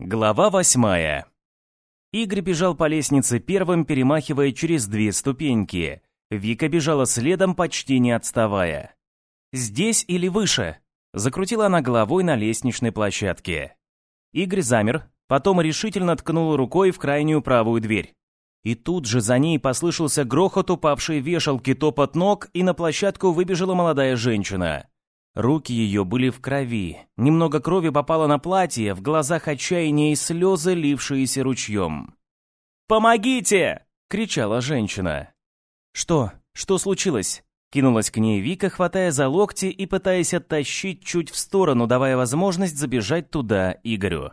Глава восьмая. Игорь бежал по лестнице первым, перемахивая через две ступеньки. Вика бежала следом, почти не отставая. «Здесь или выше?» Закрутила она головой на лестничной площадке. Игорь замер, потом решительно ткнул рукой в крайнюю правую дверь. И тут же за ней послышался грохот упавшей вешалки, топот ног, и на площадку выбежала молодая женщина. Руки ее были в крови. Немного крови попало на платье, в глазах отчаяние и слезы, лившиеся ручьем. «Помогите!» — кричала женщина. «Что? Что случилось?» Кинулась к ней Вика, хватая за локти и пытаясь оттащить чуть в сторону, давая возможность забежать туда Игорю.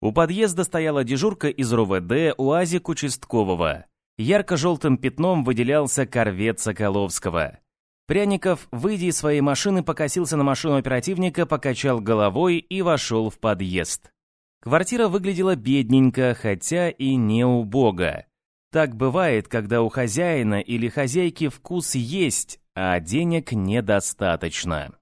У подъезда стояла дежурка из РОВД УАЗик участкового. Ярко-желтым пятном выделялся корвет Соколовского. Пряников, выйдя из своей машины, покосился на машину оперативника, покачал головой и вошел в подъезд. Квартира выглядела бедненько, хотя и не убого. Так бывает, когда у хозяина или хозяйки вкус есть, а денег недостаточно.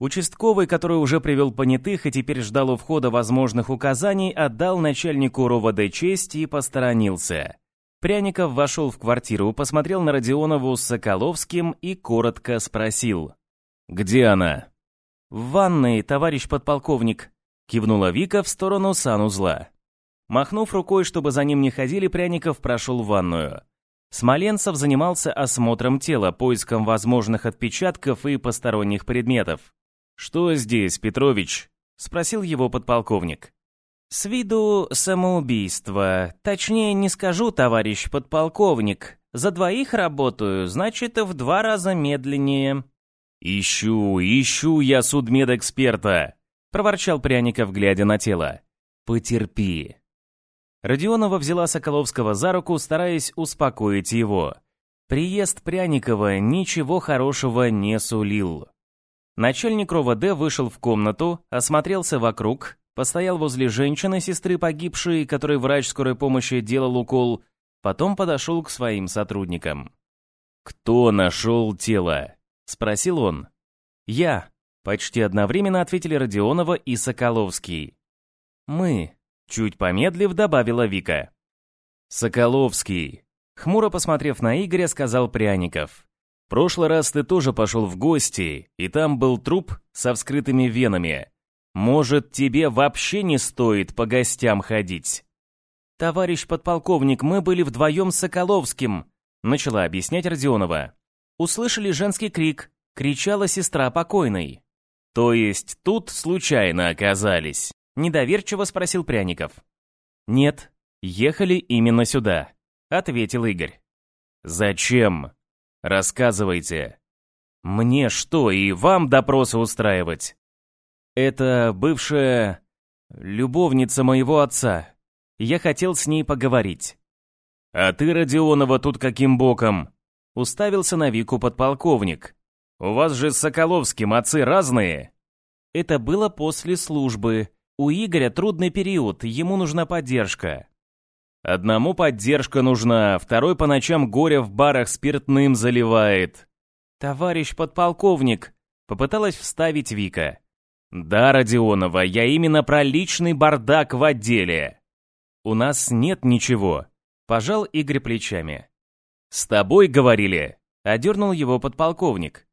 Участковый, который уже привел понятых и теперь ждал у входа возможных указаний, отдал начальнику РОВД честь и посторонился. Пряников вошел в квартиру, посмотрел на Родионову с Соколовским и коротко спросил. «Где она?» «В ванной, товарищ подполковник», — кивнула Вика в сторону санузла. Махнув рукой, чтобы за ним не ходили, Пряников прошел в ванную. Смоленцев занимался осмотром тела, поиском возможных отпечатков и посторонних предметов. «Что здесь, Петрович?» — спросил его подполковник. «С виду самоубийство. Точнее, не скажу, товарищ подполковник. За двоих работаю, значит, в два раза медленнее». «Ищу, ищу я судмедэксперта», — проворчал Пряников, глядя на тело. «Потерпи». Родионова взяла Соколовского за руку, стараясь успокоить его. Приезд Пряникова ничего хорошего не сулил. Начальник РОВД вышел в комнату, осмотрелся вокруг, постоял возле женщины, сестры погибшей, которой врач скорой помощи делал укол, потом подошел к своим сотрудникам. «Кто нашел тело?» — спросил он. «Я», — почти одновременно ответили Родионова и Соколовский. «Мы», — чуть помедлив, добавила Вика. «Соколовский», — хмуро посмотрев на Игоря, сказал Пряников. «Прошлый раз ты тоже пошел в гости, и там был труп со вскрытыми венами. Может, тебе вообще не стоит по гостям ходить?» «Товарищ подполковник, мы были вдвоем с Соколовским», начала объяснять Родионова. Услышали женский крик, кричала сестра покойной. «То есть тут случайно оказались?» Недоверчиво спросил Пряников. «Нет, ехали именно сюда», ответил Игорь. «Зачем? Рассказывайте». «Мне что, и вам допросы устраивать?» Это бывшая любовница моего отца. Я хотел с ней поговорить. А ты, Родионова, тут каким боком? Уставился на Вику подполковник. У вас же с Соколовским отцы разные. Это было после службы. У Игоря трудный период, ему нужна поддержка. Одному поддержка нужна, второй по ночам горя в барах спиртным заливает. Товарищ подполковник, попыталась вставить Вика. «Да, Родионова, я именно про личный бардак в отделе». «У нас нет ничего», — пожал Игорь плечами. «С тобой говорили?» — одернул его подполковник.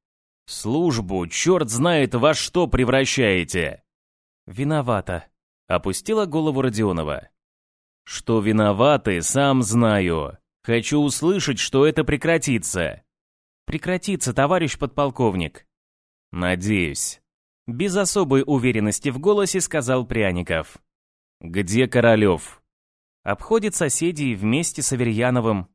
«Службу, черт знает, во что превращаете!» «Виновата», — опустила голову Родионова. «Что виноваты, сам знаю. Хочу услышать, что это прекратится». «Прекратится, товарищ подполковник». «Надеюсь». Без особой уверенности в голосе сказал Пряников. «Где Королев?» Обходит соседей вместе с Аверьяновым.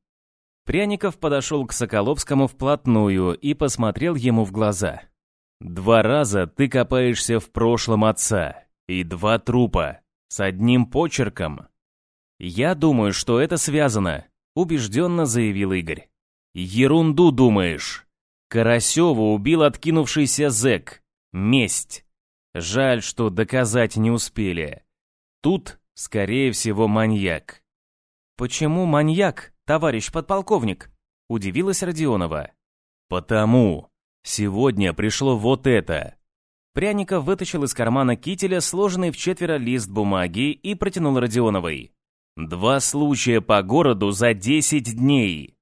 Пряников подошел к Соколовскому вплотную и посмотрел ему в глаза. «Два раза ты копаешься в прошлом отца, и два трупа, с одним почерком». «Я думаю, что это связано», — убежденно заявил Игорь. «Ерунду думаешь. Карасева убил откинувшийся зэк, Месть. Жаль, что доказать не успели. Тут, скорее всего, маньяк. «Почему маньяк, товарищ подполковник?» – удивилась Родионова. «Потому. Сегодня пришло вот это». Пряников вытащил из кармана кителя сложенный в четверо лист бумаги и протянул Родионовой. «Два случая по городу за 10 дней».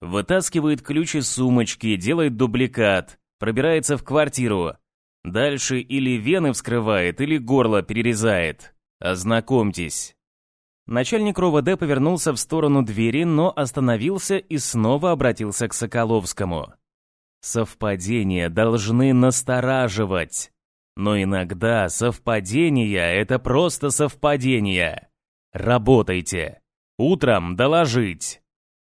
Вытаскивает ключ из сумочки, делает дубликат, пробирается в квартиру. Дальше или вены вскрывает, или горло перерезает. Ознакомьтесь. Начальник РОВД повернулся в сторону двери, но остановился и снова обратился к Соколовскому. Совпадения должны настораживать. Но иногда совпадения — это просто совпадения. Работайте. Утром доложить.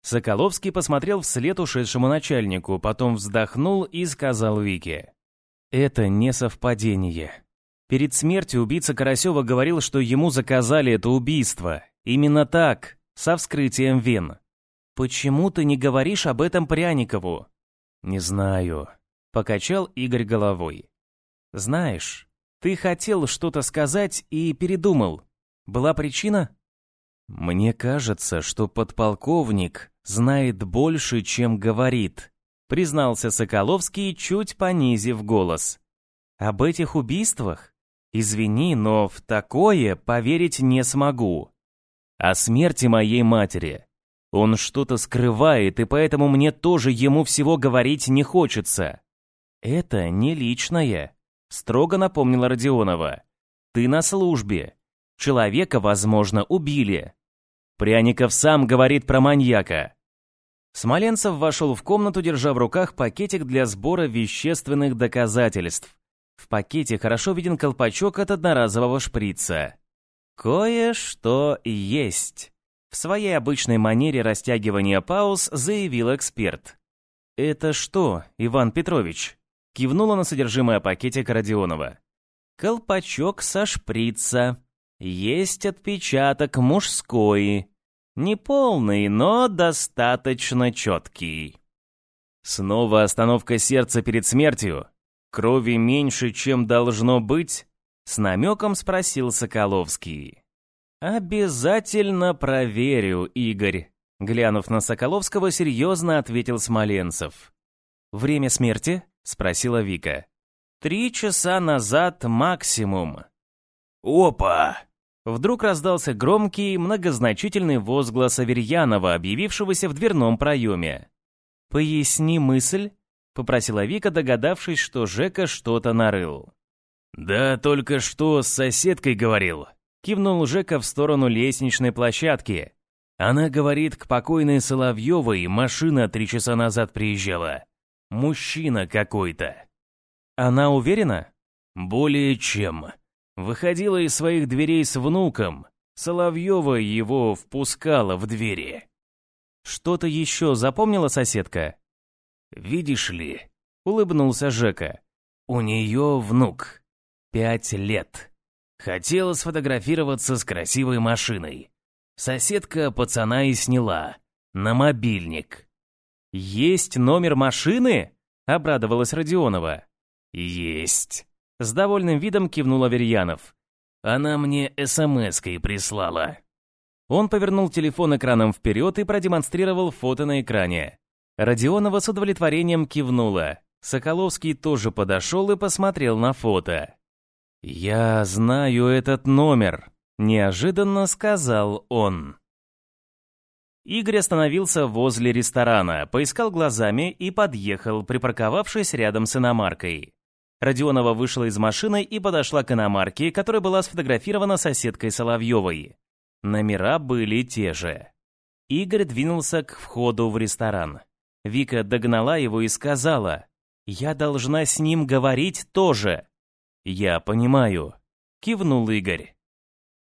Соколовский посмотрел вслед ушедшему начальнику, потом вздохнул и сказал Вике. «Это не совпадение. Перед смертью убийца Карасева говорил, что ему заказали это убийство. Именно так, со вскрытием вен. Почему ты не говоришь об этом Пряникову?» «Не знаю», — покачал Игорь головой. «Знаешь, ты хотел что-то сказать и передумал. Была причина?» «Мне кажется, что подполковник знает больше, чем говорит», признался Соколовский, чуть понизив голос. «Об этих убийствах? Извини, но в такое поверить не смогу. О смерти моей матери. Он что-то скрывает, и поэтому мне тоже ему всего говорить не хочется. Это не личное», строго напомнила Родионова. «Ты на службе. Человека, возможно, убили. Пряников сам говорит про маньяка. Смоленцев вошел в комнату, держа в руках пакетик для сбора вещественных доказательств. В пакете хорошо виден колпачок от одноразового шприца. «Кое-что есть», — в своей обычной манере растягивания пауз заявил эксперт. «Это что, Иван Петрович?» — кивнула на содержимое пакетика Родионова. «Колпачок со шприца. Есть отпечаток мужской. Неполный, но достаточно четкий. Снова остановка сердца перед смертью. Крови меньше, чем должно быть? С намеком спросил Соколовский. «Обязательно проверю, Игорь», — глянув на Соколовского, серьезно ответил Смоленцев. «Время смерти?» — спросила Вика. «Три часа назад максимум». «Опа!» Вдруг раздался громкий, многозначительный возглас Аверьянова, объявившегося в дверном проеме. «Поясни мысль», — попросила Вика, догадавшись, что Жека что-то нарыл. «Да только что с соседкой говорил», — кивнул Жека в сторону лестничной площадки. «Она говорит, к покойной Соловьевой машина три часа назад приезжала. Мужчина какой-то». «Она уверена?» «Более чем», Выходила из своих дверей с внуком. Соловьева его впускала в двери. «Что-то еще запомнила соседка?» «Видишь ли», — улыбнулся Жека, — «у нее внук. Пять лет. Хотела сфотографироваться с красивой машиной. Соседка пацана и сняла. На мобильник». «Есть номер машины?» — обрадовалась Родионова. «Есть». С довольным видом кивнул Аверьянов. «Она мне СМС-кой прислала». Он повернул телефон экраном вперед и продемонстрировал фото на экране. Родионова с удовлетворением кивнула. Соколовский тоже подошел и посмотрел на фото. «Я знаю этот номер», — неожиданно сказал он. Игорь остановился возле ресторана, поискал глазами и подъехал, припарковавшись рядом с иномаркой. Родионова вышла из машины и подошла к иномарке, которая была сфотографирована соседкой Соловьевой. Номера были те же. Игорь двинулся к входу в ресторан. Вика догнала его и сказала, «Я должна с ним говорить тоже». «Я понимаю», — кивнул Игорь.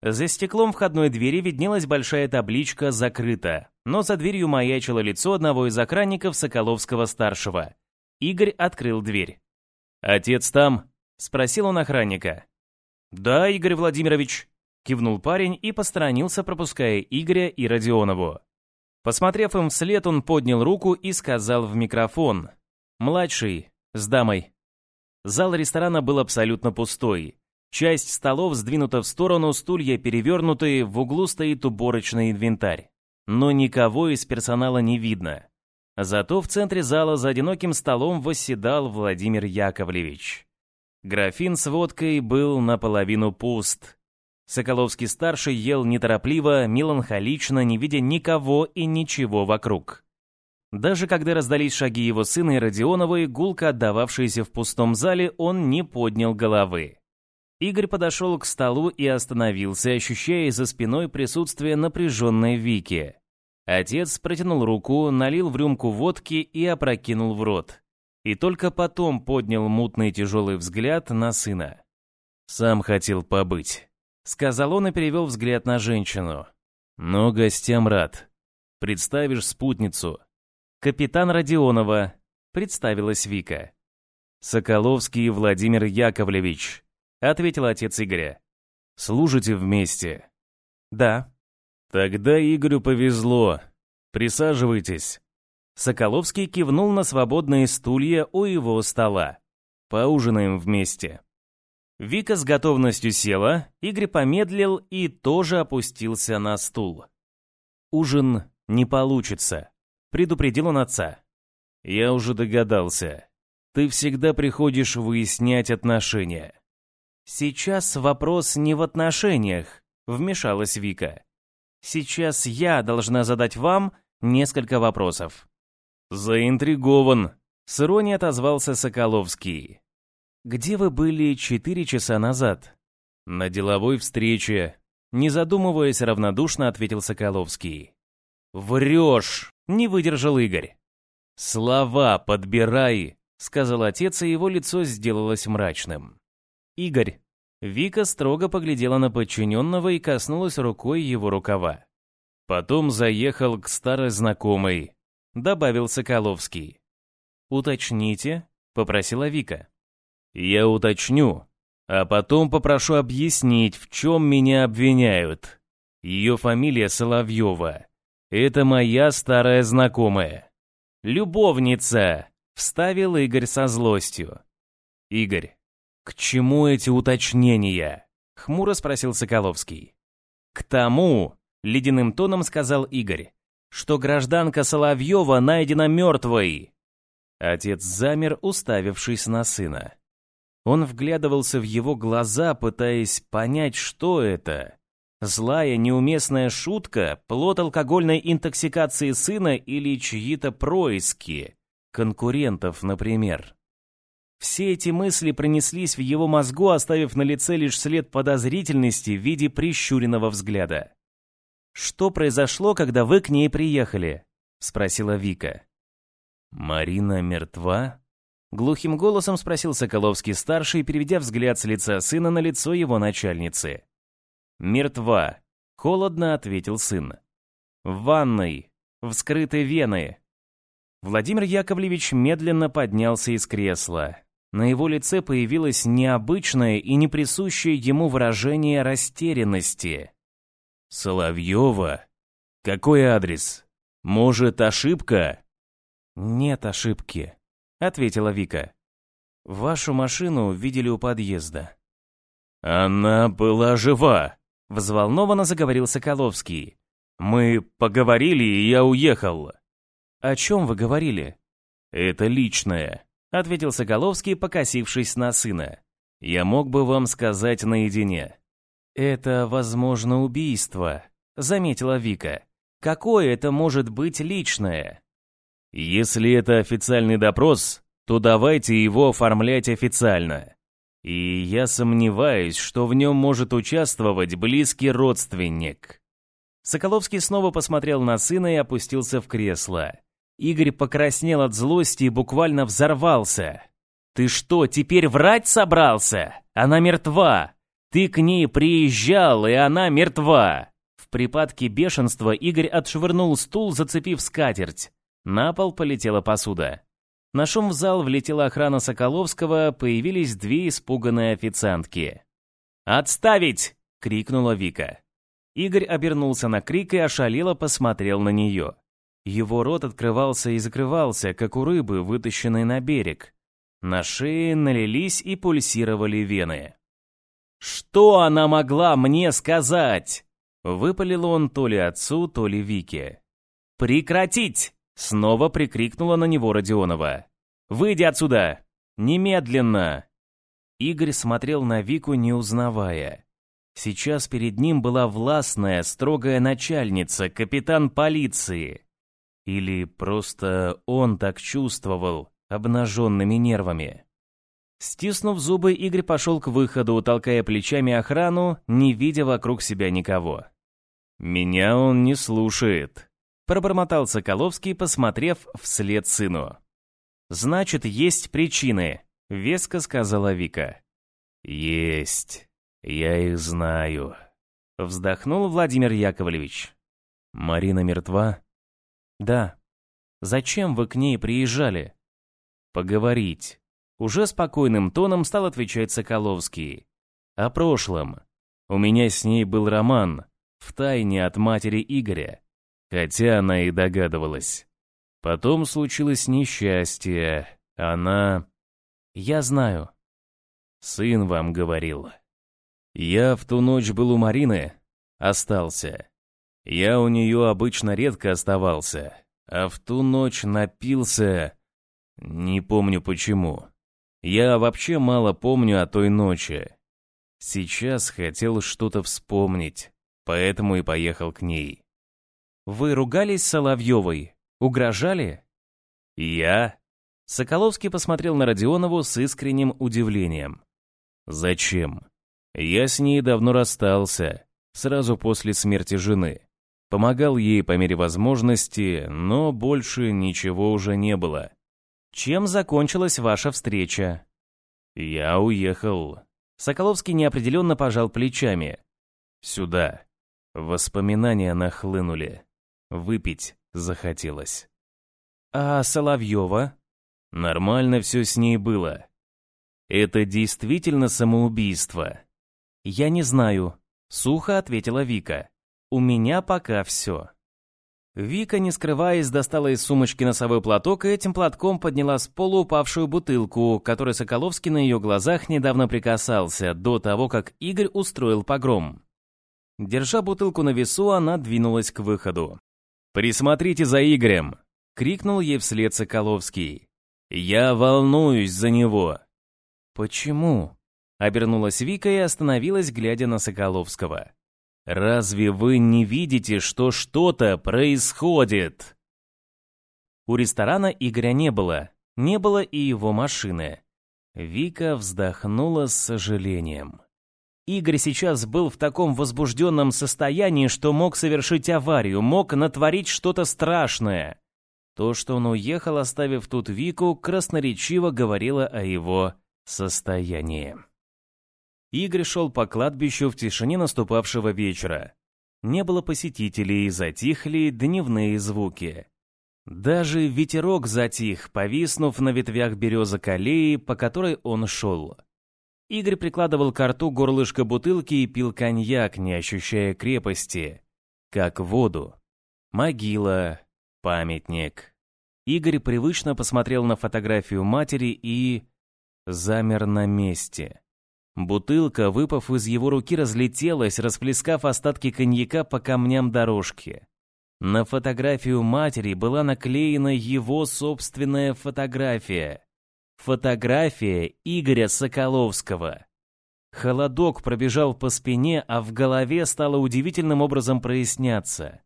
За стеклом входной двери виднелась большая табличка «Закрыто», но за дверью маячило лицо одного из охранников Соколовского-старшего. Игорь открыл дверь. «Отец там?» — спросил он охранника. «Да, Игорь Владимирович», — кивнул парень и посторонился, пропуская Игоря и Родионову. Посмотрев им вслед, он поднял руку и сказал в микрофон. «Младший, с дамой». Зал ресторана был абсолютно пустой. Часть столов сдвинута в сторону, стулья перевернуты, в углу стоит уборочный инвентарь. Но никого из персонала не видно. Зато в центре зала за одиноким столом восседал Владимир Яковлевич. Графин с водкой был наполовину пуст. Соколовский-старший ел неторопливо, меланхолично, не видя никого и ничего вокруг. Даже когда раздались шаги его сына и Родионовой, гулко отдававшиеся в пустом зале, он не поднял головы. Игорь подошел к столу и остановился, ощущая за спиной присутствие напряженной Вики. Отец протянул руку, налил в рюмку водки и опрокинул в рот. И только потом поднял мутный тяжелый взгляд на сына. «Сам хотел побыть», — сказал он и перевел взгляд на женщину. «Но гостям рад. Представишь спутницу». «Капитан Родионова», — представилась Вика. «Соколовский Владимир Яковлевич», — ответил отец Игоря. «Служите вместе?» «Да», «Тогда Игорю повезло. Присаживайтесь». Соколовский кивнул на свободные стулья у его стола. «Поужинаем вместе». Вика с готовностью села, Игорь помедлил и тоже опустился на стул. «Ужин не получится», — предупредил он отца. «Я уже догадался. Ты всегда приходишь выяснять отношения». «Сейчас вопрос не в отношениях», — вмешалась Вика. Сейчас я должна задать вам несколько вопросов». «Заинтригован», — с иронией отозвался Соколовский. «Где вы были четыре часа назад?» «На деловой встрече», — не задумываясь, равнодушно ответил Соколовский. «Врешь!» — не выдержал Игорь. «Слова подбирай», — сказал отец, и его лицо сделалось мрачным. «Игорь, Вика строго поглядела на подчиненного и коснулась рукой его рукава. Потом заехал к старой знакомой, добавил Соколовский. «Уточните», — попросила Вика. «Я уточню, а потом попрошу объяснить, в чем меня обвиняют. Ее фамилия Соловьева. Это моя старая знакомая». «Любовница», — вставил Игорь со злостью. «Игорь, «К чему эти уточнения?» — хмуро спросил Соколовский. «К тому», — ледяным тоном сказал Игорь, «что гражданка Соловьева найдена мертвой». Отец замер, уставившись на сына. Он вглядывался в его глаза, пытаясь понять, что это. Злая, неуместная шутка, плод алкогольной интоксикации сына или чьи-то происки. Конкурентов, например. Все эти мысли пронеслись в его мозгу, оставив на лице лишь след подозрительности в виде прищуренного взгляда. «Что произошло, когда вы к ней приехали?» — спросила Вика. «Марина мертва?» Глухим голосом спросил Соколовский-старший, переведя взгляд с лица сына на лицо его начальницы. «Мертва», — холодно ответил сын. «В ванной, вскрыты вены». Владимир Яковлевич медленно поднялся из кресла. На его лице появилось необычное и неприсущее ему выражение растерянности. «Соловьева? Какой адрес? Может, ошибка?» «Нет ошибки», — ответила Вика. «Вашу машину видели у подъезда». «Она была жива», — взволнованно заговорил Соколовский. «Мы поговорили, и я уехал». «О чем вы говорили?» «Это личное ответил Соколовский, покосившись на сына. «Я мог бы вам сказать наедине». «Это, возможно, убийство», — заметила Вика. «Какое это может быть личное?» «Если это официальный допрос, то давайте его оформлять официально. И я сомневаюсь, что в нем может участвовать близкий родственник». Соколовский снова посмотрел на сына и опустился в кресло. Игорь покраснел от злости и буквально взорвался. «Ты что, теперь врать собрался? Она мертва! Ты к ней приезжал, и она мертва!» В припадке бешенства Игорь отшвырнул стул, зацепив скатерть. На пол полетела посуда. На шум в зал влетела охрана Соколовского, появились две испуганные официантки. «Отставить!» — крикнула Вика. Игорь обернулся на крик и ошалело посмотрел на нее. Его рот открывался и закрывался, как у рыбы, вытащенной на берег. На шее налились и пульсировали вены. «Что она могла мне сказать?» Выпалил он то ли отцу, то ли Вике. «Прекратить!» Снова прикрикнула на него Родионова. «Выйди отсюда! Немедленно!» Игорь смотрел на Вику, не узнавая. Сейчас перед ним была властная, строгая начальница, капитан полиции. Или просто он так чувствовал, обнаженными нервами. Стиснув зубы, Игорь пошел к выходу, толкая плечами охрану, не видя вокруг себя никого. «Меня он не слушает», — пробормотал Соколовский, посмотрев вслед сыну. «Значит, есть причины», — веско сказала Вика. «Есть. Я их знаю», — вздохнул Владимир Яковлевич. «Марина мертва?» «Да. Зачем вы к ней приезжали?» «Поговорить». Уже спокойным тоном стал отвечать Соколовский. «О прошлом. У меня с ней был роман, в тайне от матери Игоря, хотя она и догадывалась. Потом случилось несчастье. Она... Я знаю. Сын вам говорил. Я в ту ночь был у Марины, остался. Я у нее обычно редко оставался, а в ту ночь напился... Не помню почему. Я вообще мало помню о той ночи. Сейчас хотел что-то вспомнить, поэтому и поехал к ней. Вы ругались с Соловьевой? Угрожали? Я? Соколовский посмотрел на Родионову с искренним удивлением. Зачем? Я с ней давно расстался, сразу после смерти жены. Помогал ей по мере возможности, но больше ничего уже не было. Чем закончилась ваша встреча? Я уехал. Соколовский неопределенно пожал плечами. Сюда. Воспоминания нахлынули. Выпить захотелось. А Соловьева? Нормально все с ней было. Это действительно самоубийство. Я не знаю, сухо ответила Вика. У меня пока все. Вика, не скрываясь, достала из сумочки носовой платок и этим платком подняла с пола упавшую бутылку, которой Соколовский на ее глазах недавно прикасался, до того, как Игорь устроил погром. Держа бутылку на весу, она двинулась к выходу. «Присмотрите за Игорем!» — крикнул ей вслед Соколовский. «Я волнуюсь за него!» «Почему?» — обернулась Вика и остановилась, глядя на Соколовского. «Разве вы не видите, что что-то происходит?» У ресторана Игоря не было, не было и его машины. Вика вздохнула с сожалением. Игорь сейчас был в таком возбужденном состоянии, что мог совершить аварию, мог натворить что-то страшное. То, что он уехал, оставив тут Вику, красноречиво говорило о его состоянии. Игорь шел по кладбищу в тишине наступавшего вечера. Не было посетителей, затихли дневные звуки. Даже ветерок затих, повиснув на ветвях березок аллеи, по которой он шел. Игорь прикладывал к рту горлышко бутылки и пил коньяк, не ощущая крепости. Как воду. Могила, памятник. Игорь привычно посмотрел на фотографию матери и... замер на месте. Бутылка, выпав из его руки, разлетелась, расплескав остатки коньяка по камням дорожки. На фотографию матери была наклеена его собственная фотография. Фотография Игоря Соколовского. Холодок пробежал по спине, а в голове стало удивительным образом проясняться.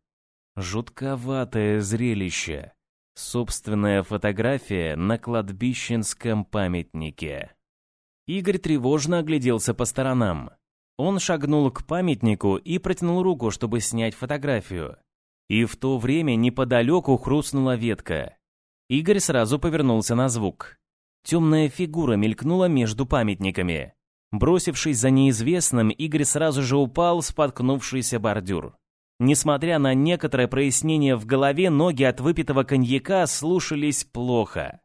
Жутковатое зрелище. Собственная фотография на кладбищенском памятнике. Игорь тревожно огляделся по сторонам. Он шагнул к памятнику и протянул руку, чтобы снять фотографию. И в то время неподалеку хрустнула ветка. Игорь сразу повернулся на звук. Темная фигура мелькнула между памятниками. Бросившись за неизвестным, Игорь сразу же упал, споткнувшийся бордюр. Несмотря на некоторое прояснение в голове, ноги от выпитого коньяка слушались плохо.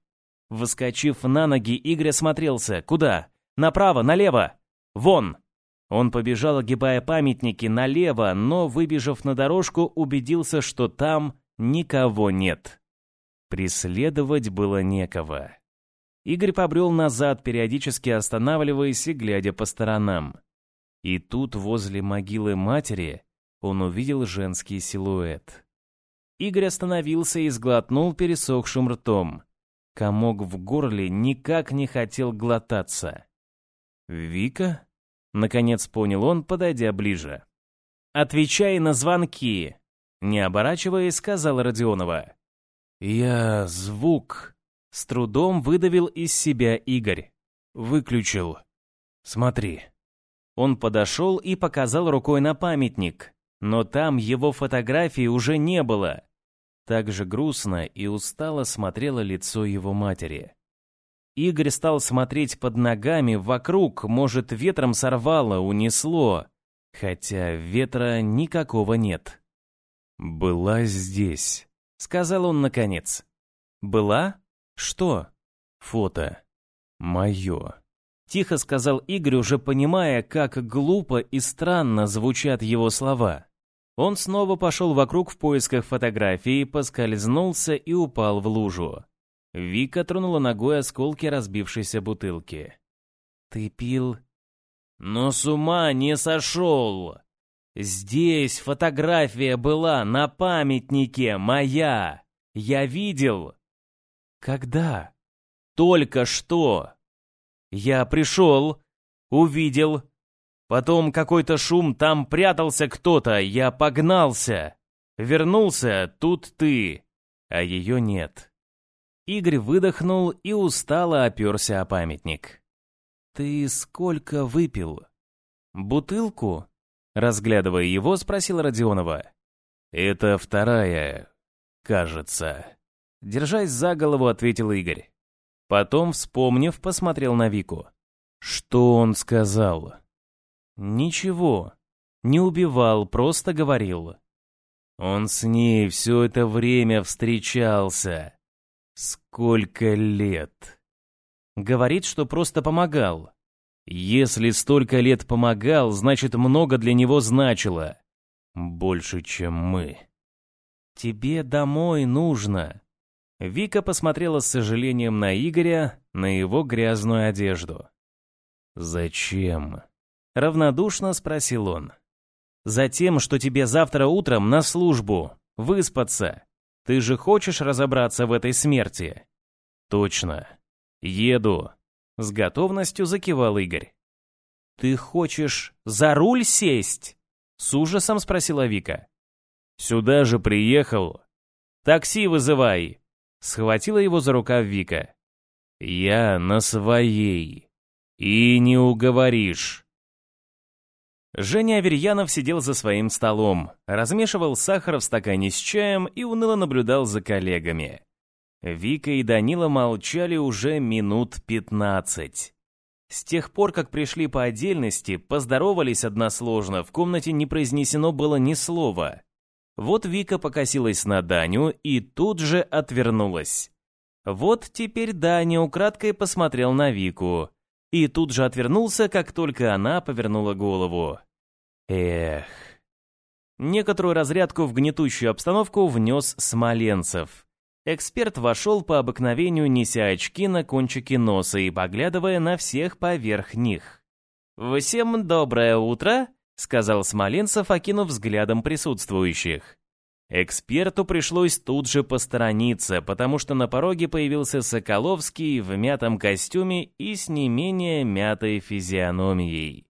Выскочив на ноги, Игорь осмотрелся. Куда? Направо, налево! Вон! Он побежал, огибая памятники, налево, но, выбежав на дорожку, убедился, что там никого нет. Преследовать было некого. Игорь побрел назад, периодически останавливаясь и глядя по сторонам. И тут, возле могилы матери, он увидел женский силуэт. Игорь остановился и сглотнул пересохшим ртом. Комок в горле никак не хотел глотаться. «Вика?» — наконец понял он, подойдя ближе. «Отвечай на звонки!» — не оборачиваясь, сказала Родионова. «Я звук...» — с трудом выдавил из себя Игорь. «Выключил. Смотри». Он подошел и показал рукой на памятник, но там его фотографии уже не было. Так же грустно и устало смотрело лицо его матери. Игорь стал смотреть под ногами вокруг, может, ветром сорвало, унесло, хотя ветра никакого нет. «Была здесь», — сказал он наконец. «Была? Что?» «Фото. Мое». Тихо сказал Игорь, уже понимая, как глупо и странно звучат его слова. Он снова пошел вокруг в поисках фотографии, поскользнулся и упал в лужу. Вика тронула ногой осколки разбившейся бутылки. «Ты пил?» «Но с ума не сошел! Здесь фотография была на памятнике, моя! Я видел!» «Когда?» «Только что!» «Я пришел, увидел, Потом какой-то шум, там прятался кто-то, я погнался. Вернулся, тут ты, а ее нет. Игорь выдохнул и устало оперся о памятник. «Ты сколько выпил?» «Бутылку?» Разглядывая его, спросил Родионова. «Это вторая, кажется». Держась за голову, ответил Игорь. Потом, вспомнив, посмотрел на Вику. «Что он сказал?» Ничего. Не убивал, просто говорил. Он с ней все это время встречался. Сколько лет? Говорит, что просто помогал. Если столько лет помогал, значит, много для него значило. Больше, чем мы. Тебе домой нужно. Вика посмотрела с сожалением на Игоря, на его грязную одежду. Зачем? Равнодушно спросил он. «Затем, что тебе завтра утром на службу, выспаться. Ты же хочешь разобраться в этой смерти?» «Точно. Еду», — с готовностью закивал Игорь. «Ты хочешь за руль сесть?» — с ужасом спросила Вика. «Сюда же приехал. Такси вызывай!» — схватила его за рукав Вика. «Я на своей. И не уговоришь». Женя Аверьянов сидел за своим столом, размешивал сахар в стакане с чаем и уныло наблюдал за коллегами. Вика и Данила молчали уже минут пятнадцать. С тех пор, как пришли по отдельности, поздоровались односложно, в комнате не произнесено было ни слова. Вот Вика покосилась на Даню и тут же отвернулась. Вот теперь Даня украдкой посмотрел на Вику и тут же отвернулся, как только она повернула голову. Эх. Некоторую разрядку в гнетущую обстановку внес Смоленцев. Эксперт вошел по обыкновению, неся очки на кончике носа и поглядывая на всех поверх них. «Всем доброе утро», — сказал Смоленцев, окинув взглядом присутствующих. Эксперту пришлось тут же посторониться, потому что на пороге появился Соколовский в мятом костюме и с не менее мятой физиономией.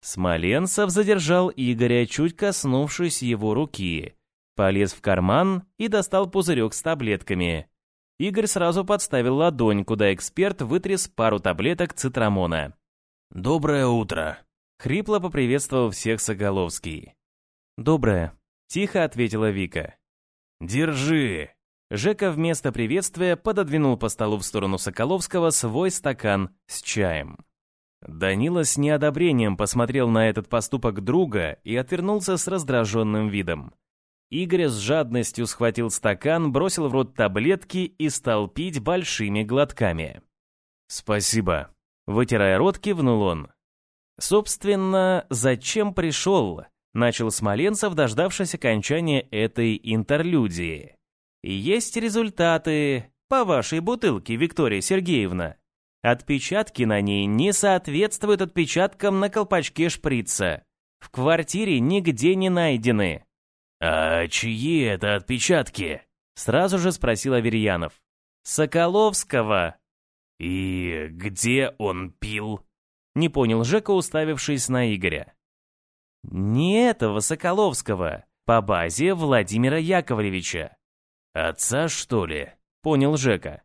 Смоленцев задержал Игоря, чуть коснувшись его руки, полез в карман и достал пузырек с таблетками. Игорь сразу подставил ладонь, куда эксперт вытряс пару таблеток цитрамона. «Доброе утро!» — хрипло поприветствовал всех Соколовский. «Доброе», Тихо ответила Вика. «Держи!» Жека вместо приветствия пододвинул по столу в сторону Соколовского свой стакан с чаем. Данила с неодобрением посмотрел на этот поступок друга и отвернулся с раздраженным видом. Игорь с жадностью схватил стакан, бросил в рот таблетки и стал пить большими глотками. «Спасибо», — вытирая рот, кивнул он. «Собственно, зачем пришел?» Начал Смоленцев, дождавшись окончания этой интерлюдии. «Есть результаты по вашей бутылке, Виктория Сергеевна. Отпечатки на ней не соответствуют отпечаткам на колпачке шприца. В квартире нигде не найдены». «А чьи это отпечатки?» Сразу же спросил Аверьянов. «Соколовского». «И где он пил?» Не понял Жека, уставившись на Игоря. Не этого Соколовского, по базе Владимира Яковлевича. Отца, что ли? Понял Жека.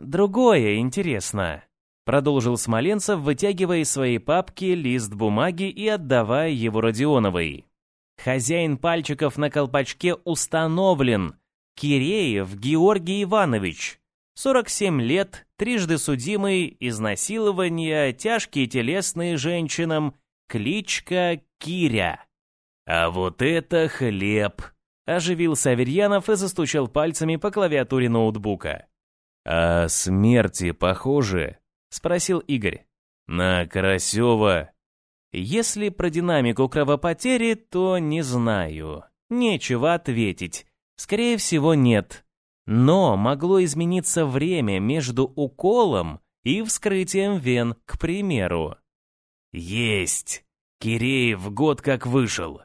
Другое интересно. Продолжил Смоленцев, вытягивая из своей папки лист бумаги и отдавая его Родионовой. Хозяин пальчиков на колпачке установлен. Киреев Георгий Иванович. 47 лет, трижды судимый, изнасилование, тяжкие телесные женщинам, кличка Киря. А вот это хлеб! Оживился Аверьянов и застучал пальцами по клавиатуре ноутбука. «А смерти похожи?» — спросил Игорь. «На Карасева?» «Если про динамику кровопотери, то не знаю. Нечего ответить. Скорее всего, нет. Но могло измениться время между уколом и вскрытием вен, к примеру». «Есть! Киреев год как вышел!»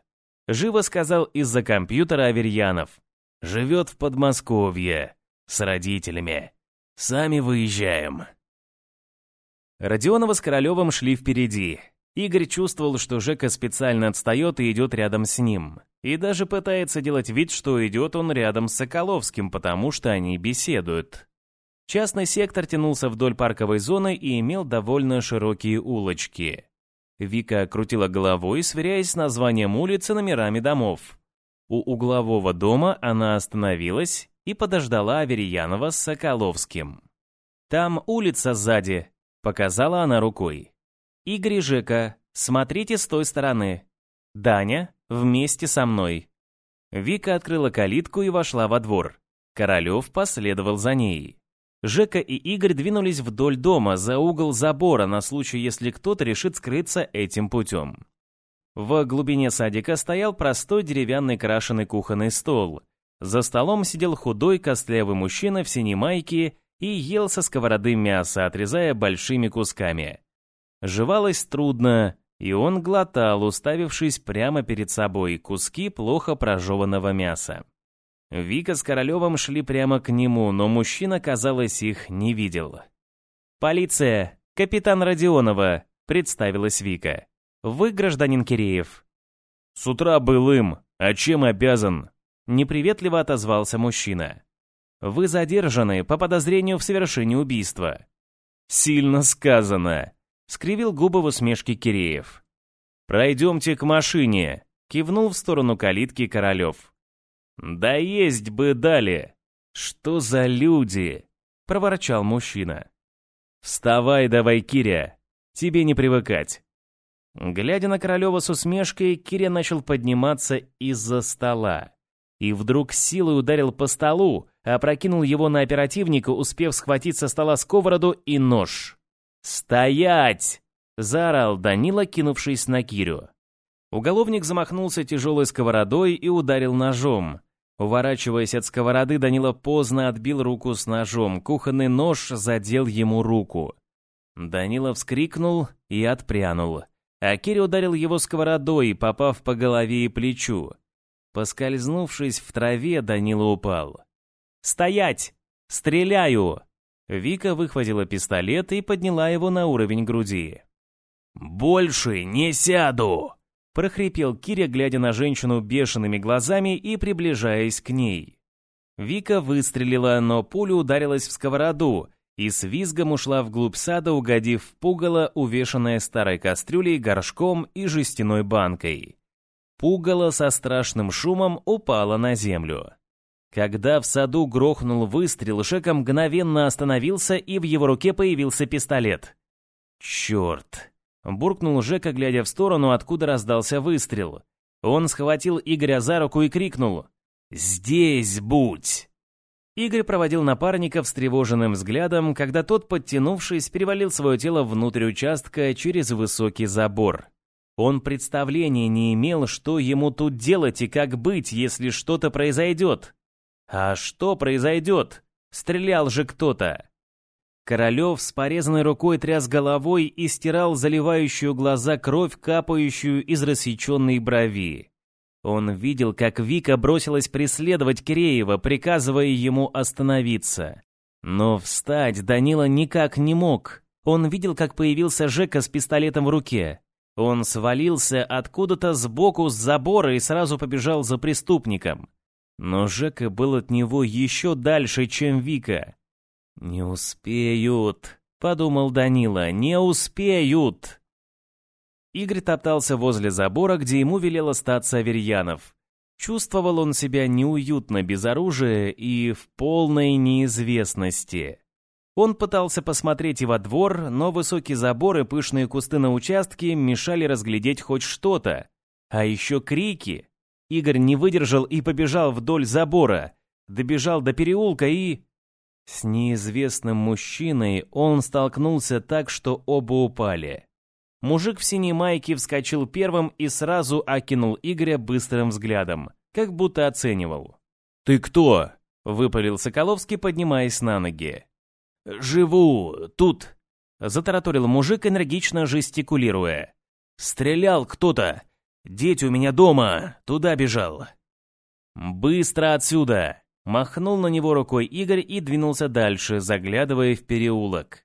Живо сказал из-за компьютера Аверьянов. «Живет в Подмосковье. С родителями. Сами выезжаем». Родионова с Королевым шли впереди. Игорь чувствовал, что Жека специально отстает и идет рядом с ним. И даже пытается делать вид, что идет он рядом с Соколовским, потому что они беседуют. Частный сектор тянулся вдоль парковой зоны и имел довольно широкие улочки. Вика крутила головой, сверяясь с названием улицы номерами домов. У углового дома она остановилась и подождала Аверьянова с Соколовским. «Там улица сзади», — показала она рукой. «Игорь и Жека, смотрите с той стороны. Даня, вместе со мной». Вика открыла калитку и вошла во двор. Королев последовал за ней. Жека и Игорь двинулись вдоль дома, за угол забора, на случай, если кто-то решит скрыться этим путем. В глубине садика стоял простой деревянный крашеный кухонный стол. За столом сидел худой костлявый мужчина в синей майке и ел со сковороды мясо, отрезая большими кусками. Жевалось трудно, и он глотал, уставившись прямо перед собой куски плохо прожеванного мяса. Вика с Королевым шли прямо к нему, но мужчина, казалось, их не видел. «Полиция! Капитан Родионова!» — представилась Вика. «Вы гражданин Киреев?» «С утра был им. А чем обязан?» Неприветливо отозвался мужчина. «Вы задержаны по подозрению в совершении убийства». «Сильно сказано», — скривил губы в усмешке Киреев. «Пройдемте к машине», — кивнул в сторону калитки Королев. «Да есть бы дали! Что за люди?» — проворчал мужчина. «Вставай давай, Киря, тебе не привыкать». Глядя на Королева с усмешкой, Киря начал подниматься из-за стола и вдруг силой ударил по столу, опрокинул его на оперативника, успев схватить со стола сковороду и нож. «Стоять!» — заорал Данила, кинувшись на Кирю. Уголовник замахнулся тяжелой сковородой и ударил ножом. Уворачиваясь от сковороды, Данила поздно отбил руку с ножом, кухонный нож задел ему руку. Данила вскрикнул и отпрянул, а Киря ударил его сковородой, попав по голове и плечу. Поскользнувшись в траве, Данила упал. «Стоять! Стреляю!» Вика выхватила пистолет и подняла его на уровень груди. «Больше не сяду!» Прохрипел Киря, глядя на женщину бешеными глазами и приближаясь к ней. Вика выстрелила, но пуля ударилась в сковороду и с визгом ушла вглубь сада, угодив в пугало, увешанное старой кастрюлей, горшком и жестяной банкой. Пугало со страшным шумом упало на землю. Когда в саду грохнул выстрел, Шека мгновенно остановился, и в его руке появился пистолет. «Черт!» — буркнул Жека, глядя в сторону, откуда раздался выстрел. Он схватил Игоря за руку и крикнул «Здесь будь!». Игорь проводил напарника встревоженным взглядом, когда тот, подтянувшись, перевалил свое тело внутрь участка через высокий забор. Он представления не имел, что ему тут делать и как быть, если что-то произойдет. А что произойдет? Стрелял же кто-то. Королев с порезанной рукой тряс головой и стирал заливающую глаза кровь, капающую из рассеченной брови. Он видел, как Вика бросилась преследовать Киреева, приказывая ему остановиться. Но встать Данила никак не мог. Он видел, как появился Жека с пистолетом в руке. Он свалился откуда-то сбоку с забора и сразу побежал за преступником. Но Жека был от него еще дальше, чем Вика. «Не успеют», — подумал Данила, — «не успеют». Игорь топтался возле забора, где ему велел остаться Аверьянов. Чувствовал он себя неуютно без оружия и в полной неизвестности. Он пытался посмотреть и во двор, но высокий забор и пышные кусты на участке мешали разглядеть хоть что-то. А еще крики. Игорь не выдержал и побежал вдоль забора, добежал до переулка и... С неизвестным мужчиной он столкнулся так, что оба упали. Мужик в синей майке вскочил первым и сразу окинул Игоря быстрым взглядом, как будто оценивал. «Ты кто?» — выпалил Соколовский, поднимаясь на ноги. «Живу тут», — затараторил мужик, энергично жестикулируя. «Стрелял кто-то. Дети у меня дома. Туда бежал». «Быстро отсюда!» — махнул на него рукой Игорь и двинулся дальше, заглядывая в переулок.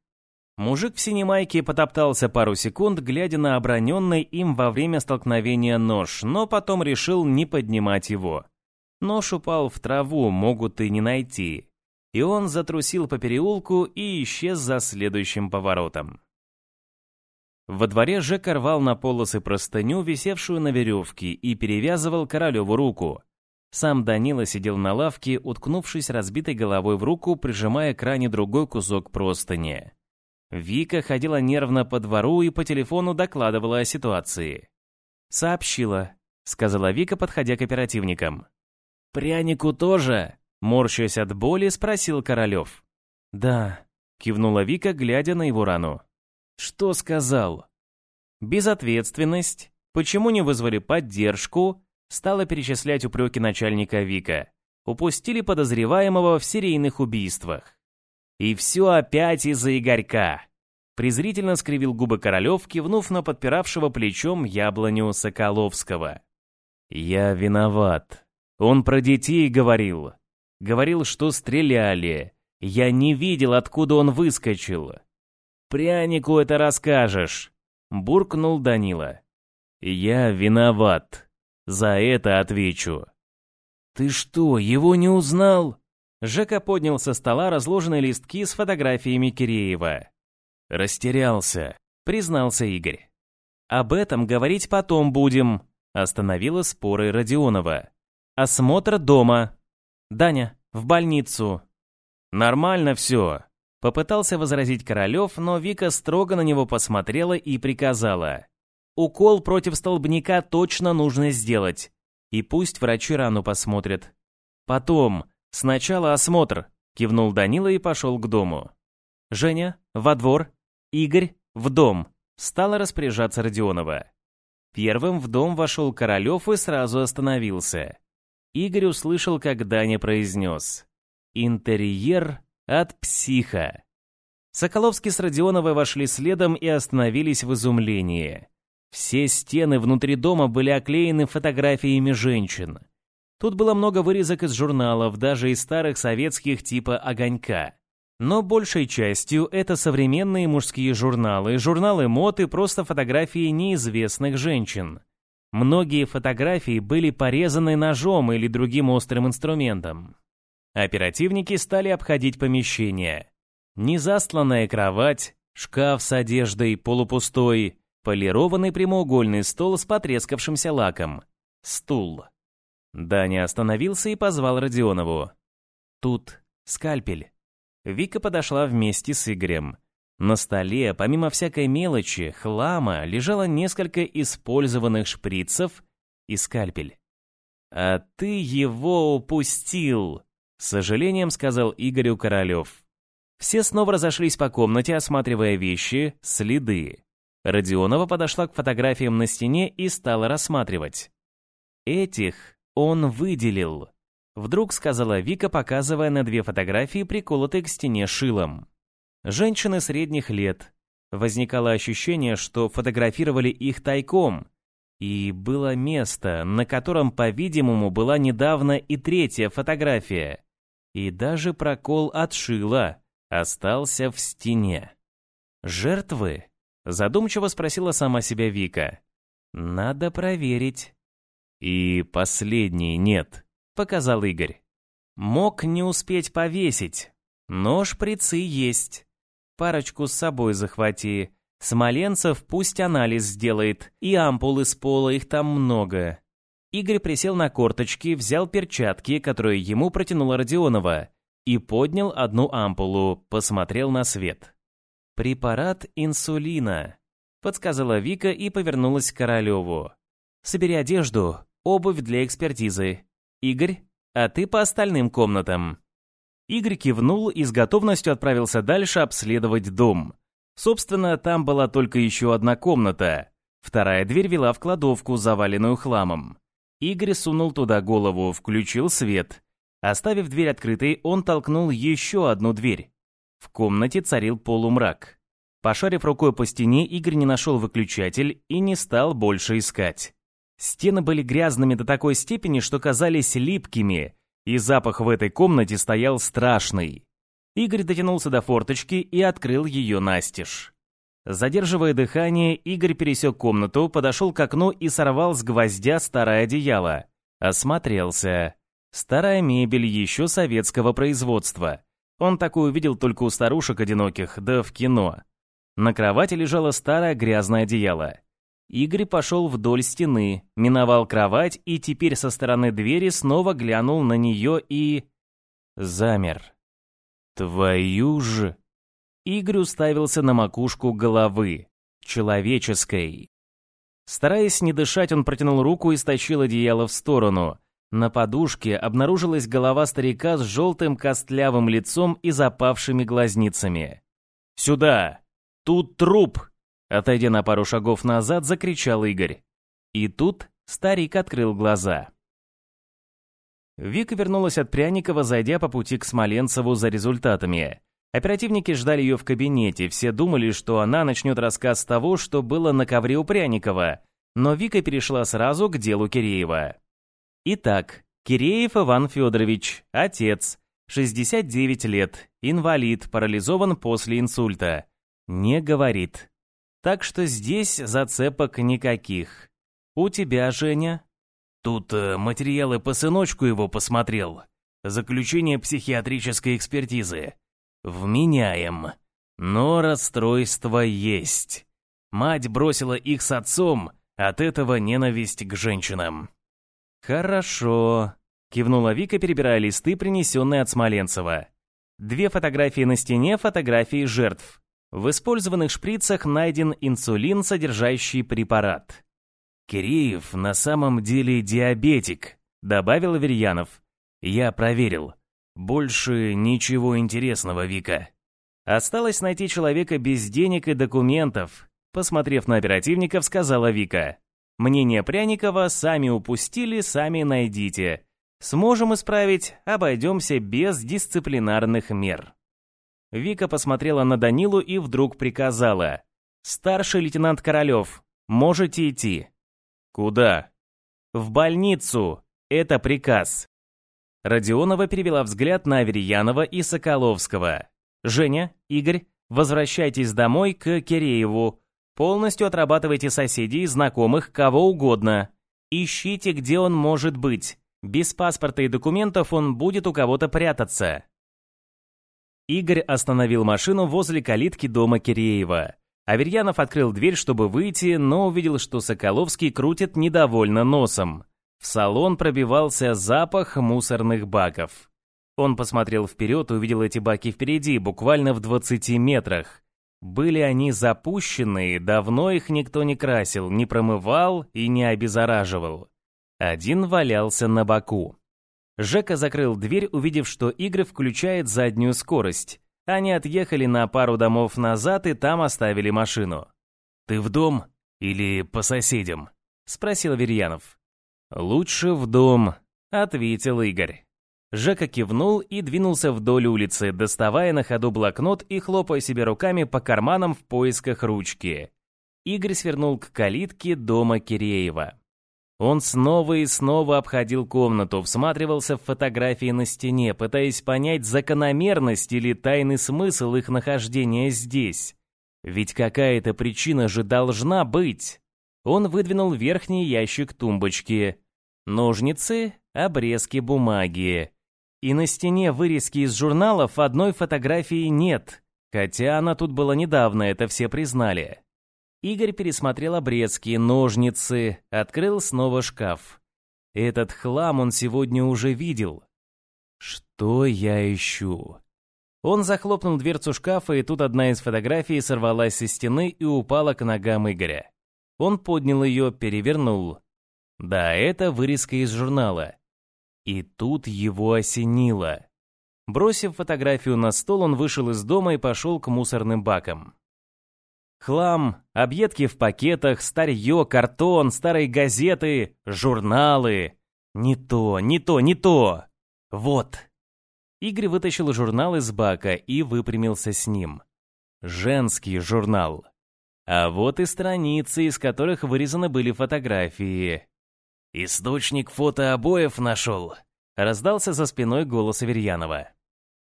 Мужик в синей майке потоптался пару секунд, глядя на оброненный им во время столкновения нож, но потом решил не поднимать его. Нож упал в траву, могут и не найти и он затрусил по переулку и исчез за следующим поворотом. Во дворе Жека рвал на полосы простыню, висевшую на веревке, и перевязывал Королеву руку. Сам Данила сидел на лавке, уткнувшись разбитой головой в руку, прижимая к ране другой кусок простыни. Вика ходила нервно по двору и по телефону докладывала о ситуации. «Сообщила», — сказала Вика, подходя к оперативникам. «Прянику тоже?» Морщась от боли, спросил Королев. «Да», — кивнула Вика, глядя на его рану. «Что сказал?» «Безответственность. Почему не вызвали поддержку?» Стала перечислять упреки начальника Вика. Упустили подозреваемого в серийных убийствах. «И все опять из-за Игорька!» Презрительно скривил губы Королев, кивнув на подпиравшего плечом яблоню Соколовского. «Я виноват. Он про детей говорил. Говорил, что стреляли. Я не видел, откуда он выскочил. «Прянику это расскажешь», — буркнул Данила. «Я виноват. За это отвечу». «Ты что, его не узнал?» Жека поднял со стола разложенные листки с фотографиями Киреева. «Растерялся», — признался Игорь. «Об этом говорить потом будем», — остановила споры Родионова. «Осмотр дома. «Даня, в больницу!» «Нормально все!» Попытался возразить Королев, но Вика строго на него посмотрела и приказала. «Укол против столбняка точно нужно сделать. И пусть врачи рану посмотрят. Потом, сначала осмотр», — кивнул Данила и пошел к дому. «Женя, во двор. Игорь, в дом», — стала распоряжаться Родионова. Первым в дом вошел Королев и сразу остановился. Игорь услышал, как Даня произнес «Интерьер от психа». Соколовский с Родионовой вошли следом и остановились в изумлении. Все стены внутри дома были оклеены фотографиями женщин. Тут было много вырезок из журналов, даже из старых советских типа «Огонька». Но большей частью это современные мужские журналы, журналы мод и просто фотографии неизвестных женщин. Многие фотографии были порезаны ножом или другим острым инструментом. Оперативники стали обходить помещение. Незастланная кровать, шкаф с одеждой, полупустой, полированный прямоугольный стол с потрескавшимся лаком, стул. Даня остановился и позвал Родионову. «Тут скальпель». Вика подошла вместе с Игорем. На столе, помимо всякой мелочи, хлама, лежало несколько использованных шприцев и скальпель. «А ты его упустил!» — с сожалением сказал Игорю Королев. Все снова разошлись по комнате, осматривая вещи, следы. Родионова подошла к фотографиям на стене и стала рассматривать. Этих он выделил. Вдруг сказала Вика, показывая на две фотографии, приколотые к стене шилом. Женщины средних лет. Возникало ощущение, что фотографировали их тайком. И было место, на котором, по-видимому, была недавно и третья фотография. И даже прокол от шила остался в стене. «Жертвы?» — задумчиво спросила сама себя Вика. «Надо проверить». «И последний нет», — показал Игорь. «Мог не успеть повесить. Но шприцы есть. Парочку с собой захвати. Смоленцев пусть анализ сделает. И ампулы с пола, их там много». Игорь присел на корточки, взял перчатки, которые ему протянула Родионова, и поднял одну ампулу, посмотрел на свет. «Препарат инсулина», — подсказала Вика и повернулась к Королеву. «Собери одежду, обувь для экспертизы. Игорь, а ты по остальным комнатам». Игорь кивнул и с готовностью отправился дальше обследовать дом. Собственно, там была только еще одна комната. Вторая дверь вела в кладовку, заваленную хламом. Игорь сунул туда голову, включил свет. Оставив дверь открытой, он толкнул еще одну дверь. В комнате царил полумрак. Пошарив рукой по стене, Игорь не нашел выключатель и не стал больше искать. Стены были грязными до такой степени, что казались липкими, и запах в этой комнате стоял страшный. Игорь дотянулся до форточки и открыл ее настежь. Задерживая дыхание, Игорь пересек комнату, подошел к окну и сорвал с гвоздя старое одеяло. Осмотрелся. Старая мебель еще советского производства. Он такую видел только у старушек одиноких, да в кино. На кровати лежало старое грязное одеяло. Игорь пошел вдоль стены, миновал кровать и теперь со стороны двери снова глянул на нее и... замер. «Твою же...» Игорь уставился на макушку головы, человеческой. Стараясь не дышать, он протянул руку и стащил одеяло в сторону. На подушке обнаружилась голова старика с желтым костлявым лицом и запавшими глазницами. «Сюда! Тут труп!» Отойдя на пару шагов назад, закричал Игорь. И тут старик открыл глаза. Вика вернулась от Пряникова, зайдя по пути к Смоленцеву за результатами. Оперативники ждали ее в кабинете, все думали, что она начнет рассказ с того, что было на ковре у Пряникова, но Вика перешла сразу к делу Киреева. Итак, Киреев Иван Федорович, отец, 69 лет, инвалид, парализован после инсульта. Не говорит. Так что здесь зацепок никаких. У тебя, Женя? Тут э, материалы по сыночку его посмотрел. Заключение психиатрической экспертизы. Вменяем. Но расстройство есть. Мать бросила их с отцом, от этого ненависть к женщинам. «Хорошо», — кивнула Вика, перебирая листы, принесенные от Смоленцева. Две фотографии на стене, фотографии жертв. В использованных шприцах найден инсулин, содержащий препарат. «Киреев на самом деле диабетик», — добавил Аверьянов. «Я проверил. Больше ничего интересного, Вика». «Осталось найти человека без денег и документов», — посмотрев на оперативников, сказала Вика. Мнение Пряникова сами упустили, сами найдите. Сможем исправить, обойдемся без дисциплинарных мер. Вика посмотрела на Данилу и вдруг приказала. «Старший лейтенант Королев, можете идти». «Куда?» «В больницу. Это приказ». Родионова перевела взгляд на Аверьянова и Соколовского. «Женя, Игорь, возвращайтесь домой к Кирееву. Полностью отрабатывайте соседей, знакомых, кого угодно. Ищите, где он может быть. Без паспорта и документов он будет у кого-то прятаться. Игорь остановил машину возле калитки дома Киреева. Аверьянов открыл дверь, чтобы выйти, но увидел, что Соколовский крутит недовольно носом. В салон пробивался запах мусорных баков. Он посмотрел вперед и увидел эти баки впереди, буквально в 20 метрах. Были они запущенные, давно их никто не красил, не промывал и не обеззараживал. Один валялся на боку. Жека закрыл дверь, увидев, что Игорь включает заднюю скорость. Они отъехали на пару домов назад и там оставили машину. «Ты в дом или по соседям?» — спросил Верьянов. «Лучше в дом», — ответил Игорь. Жека кивнул и двинулся вдоль улицы, доставая на ходу блокнот и хлопая себе руками по карманам в поисках ручки. Игорь свернул к калитке дома Киреева. Он снова и снова обходил комнату, всматривался в фотографии на стене, пытаясь понять закономерность или тайный смысл их нахождения здесь. Ведь какая-то причина же должна быть. Он выдвинул верхний ящик тумбочки. Ножницы, обрезки бумаги. И на стене вырезки из журналов одной фотографии нет, хотя она тут была недавно, это все признали. Игорь пересмотрел обрезки, ножницы, открыл снова шкаф. Этот хлам он сегодня уже видел. Что я ищу? Он захлопнул дверцу шкафа, и тут одна из фотографий сорвалась со стены и упала к ногам Игоря. Он поднял ее, перевернул. Да, это вырезка из журнала. И тут его осенило. Бросив фотографию на стол, он вышел из дома и пошел к мусорным бакам. Хлам, объедки в пакетах, старье, картон, старые газеты, журналы. Не то, не то, не то. Вот. Игорь вытащил журнал из бака и выпрямился с ним. Женский журнал. А вот и страницы, из которых вырезаны были фотографии. «Источник фотообоев нашел», — раздался за спиной голос Аверьянова.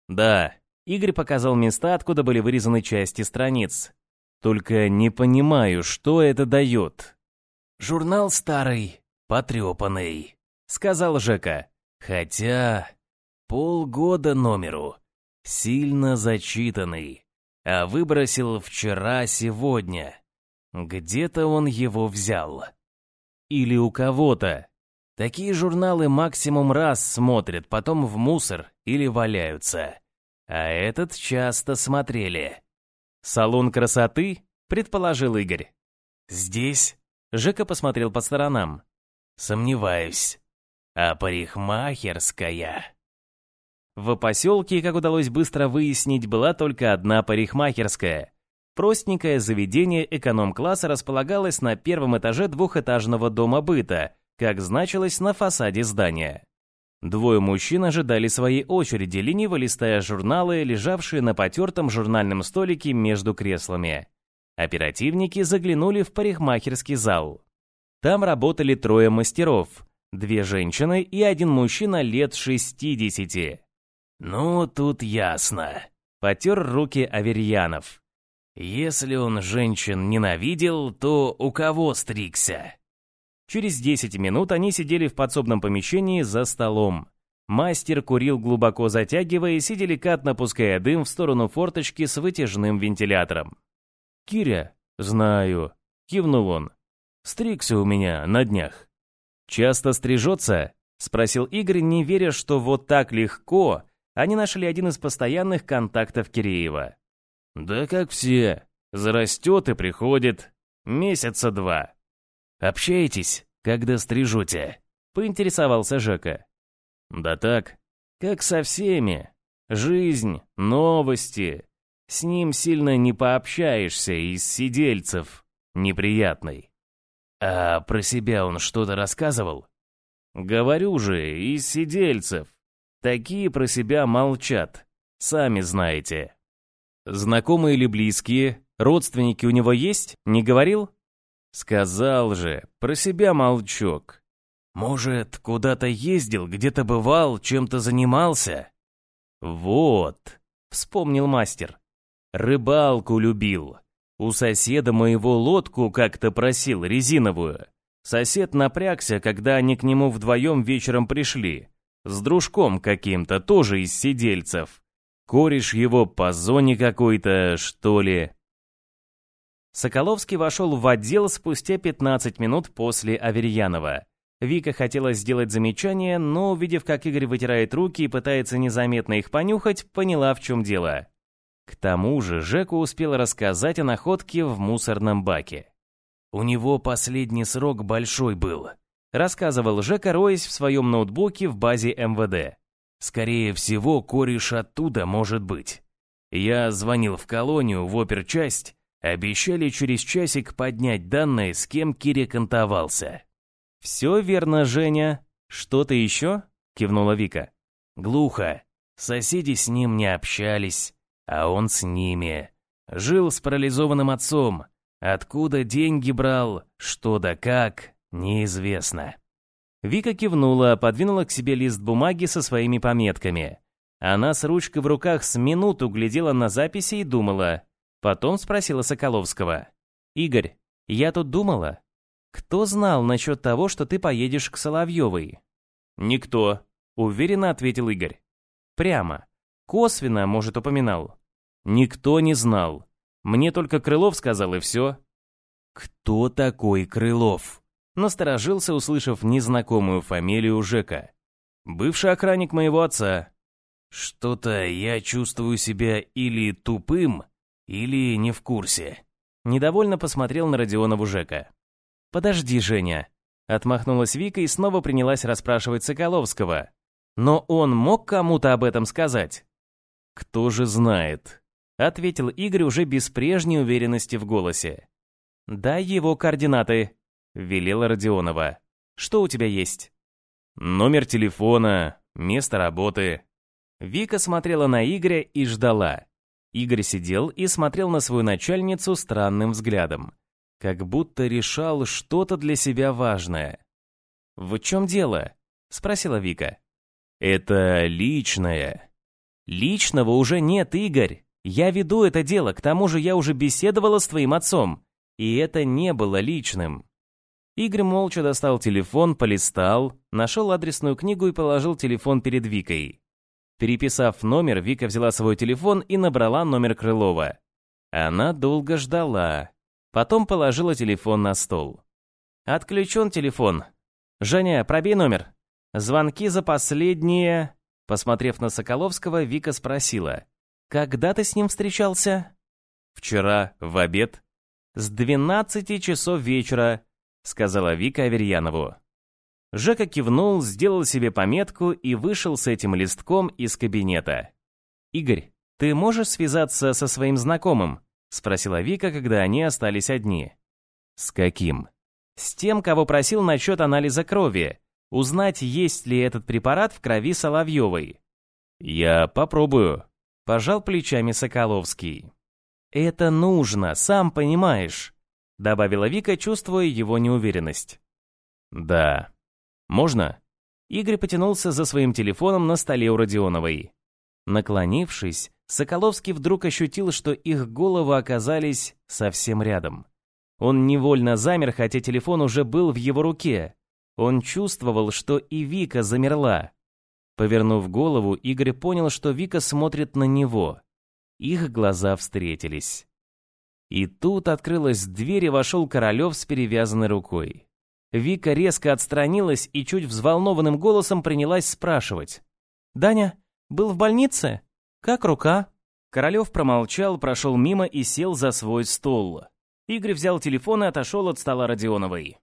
«Да», — Игорь показал места, откуда были вырезаны части страниц. Только не понимаю, что это дает. Журнал старый, потрепанный, сказал Жека. Хотя полгода номеру, сильно зачитанный, а выбросил вчера-сегодня. Где-то он его взял. Или у кого-то. Такие журналы максимум раз смотрят, потом в мусор или валяются. А этот часто смотрели. «Салон красоты?» — предположил Игорь. «Здесь?» — Жека посмотрел по сторонам. «Сомневаюсь. А парикмахерская?» В поселке, как удалось быстро выяснить, была только одна парикмахерская. Простенькое заведение эконом-класса располагалось на первом этаже двухэтажного дома быта, как значилось на фасаде здания. Двое мужчин ожидали своей очереди, лениво листая журналы, лежавшие на потертом журнальном столике между креслами. Оперативники заглянули в парикмахерский зал. Там работали трое мастеров, две женщины и один мужчина лет 60. «Ну, тут ясно», — потер руки Аверьянов. «Если он женщин ненавидел, то у кого стригся?» Через 10 минут они сидели в подсобном помещении за столом. Мастер курил глубоко затягиваясь и деликатно пуская дым в сторону форточки с вытяжным вентилятором. «Киря?» «Знаю», — кивнул он. «Стригся у меня на днях». «Часто стрижется?» — спросил Игорь, не веря, что вот так легко они нашли один из постоянных контактов Киреева. «Да как все. Зарастет и приходит. Месяца два. «Общаетесь, когда стрижете?» — поинтересовался Жека. «Да так, как со всеми. Жизнь, новости. С ним сильно не пообщаешься из сидельцев. Неприятный». «А про себя он что-то рассказывал?» «Говорю же, из сидельцев. Такие про себя молчат. Сами знаете». «Знакомые или близкие? Родственники у него есть? Не говорил?» Сказал же, про себя молчок. Может, куда-то ездил, где-то бывал, чем-то занимался? Вот, вспомнил мастер. Рыбалку любил. У соседа моего лодку как-то просил резиновую. Сосед напрягся, когда они к нему вдвоем вечером пришли. С дружком каким-то, тоже из сидельцев. Кореш его по зоне какой-то, что ли. Соколовский вошел в отдел спустя 15 минут после Аверьянова. Вика хотела сделать замечание, но, увидев, как Игорь вытирает руки и пытается незаметно их понюхать, поняла, в чем дело. К тому же Жеку успел рассказать о находке в мусорном баке. «У него последний срок большой был», — рассказывал Жека, роясь в своем ноутбуке в базе МВД. «Скорее всего, кореш оттуда может быть. Я звонил в колонию, в оперчасть, Обещали через часик поднять данные, с кем Кири кантовался. «Все верно, Женя. Что-то еще?» — кивнула Вика. «Глухо. Соседи с ним не общались, а он с ними. Жил с парализованным отцом. Откуда деньги брал, что да как, неизвестно». Вика кивнула, подвинула к себе лист бумаги со своими пометками. Она с ручкой в руках с минуту глядела на записи и думала, Потом спросила Соколовского. «Игорь, я тут думала. Кто знал насчет того, что ты поедешь к Соловьевой?» «Никто», — уверенно ответил Игорь. «Прямо. Косвенно, может, упоминал». «Никто не знал. Мне только Крылов сказал, и все». «Кто такой Крылов?» Насторожился, услышав незнакомую фамилию Жека. «Бывший охранник моего отца». «Что-то я чувствую себя или тупым, или не в курсе». Недовольно посмотрел на Родионову Жека. «Подожди, Женя». Отмахнулась Вика и снова принялась расспрашивать Соколовского. «Но он мог кому-то об этом сказать?» «Кто же знает?» Ответил Игорь уже без прежней уверенности в голосе. «Дай его координаты», — велела Родионова. «Что у тебя есть?» «Номер телефона, место работы». Вика смотрела на Игоря и ждала. Игорь сидел и смотрел на свою начальницу странным взглядом, как будто решал что-то для себя важное. «В чем дело?» — спросила Вика. «Это личное». «Личного уже нет, Игорь. Я веду это дело, к тому же я уже беседовала с твоим отцом. И это не было личным. Игорь молча достал телефон, полистал, нашел адресную книгу и положил телефон перед Викой. Переписав номер, Вика взяла свой телефон и набрала номер Крылова. Она долго ждала. Потом положила телефон на стол. «Отключен телефон. Женя, пробей номер. Звонки за последние...» Посмотрев на Соколовского, Вика спросила. «Когда ты с ним встречался?» «Вчера, в обед», «С 12 часов вечера», — сказала Вика Аверьянову. Жека кивнул, сделал себе пометку и вышел с этим листком из кабинета. «Игорь, ты можешь связаться со своим знакомым?» — спросила Вика, когда они остались одни. «С каким?» «С тем, кого просил насчет анализа крови. Узнать, есть ли этот препарат в крови Соловьевой». «Я попробую», — пожал плечами Соколовский. «Это нужно, сам понимаешь», — добавила Вика, чувствуя его неуверенность. «Да. Можно?» Игорь потянулся за своим телефоном на столе у Родионовой. Наклонившись, Соколовский вдруг ощутил, что их головы оказались совсем рядом. Он невольно замер, хотя телефон уже был в его руке. Он чувствовал, что и Вика замерла. Повернув голову, Игорь понял, что Вика смотрит на него. Их глаза встретились. И тут открылась дверь и вошел Королев с перевязанной рукой. Вика резко отстранилась и чуть взволнованным голосом принялась спрашивать. «Даня, был в больнице? Как рука?» Королев промолчал, прошел мимо и сел за свой стол. Игорь взял телефон и отошел от стола Родионовой.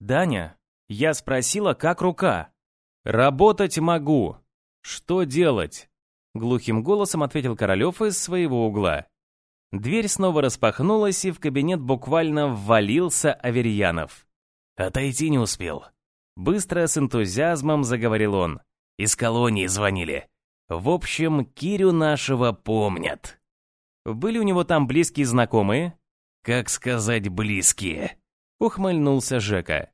«Даня, я спросила, как рука?» «Работать могу. Что делать?» Глухим голосом ответил Королев из своего угла. Дверь снова распахнулась, и в кабинет буквально ввалился Аверьянов. «Отойти не успел». Быстро, с энтузиазмом заговорил он. «Из колонии звонили. В общем, Кирю нашего помнят». «Были у него там близкие знакомые?» «Как сказать близкие?» Ухмыльнулся Жека.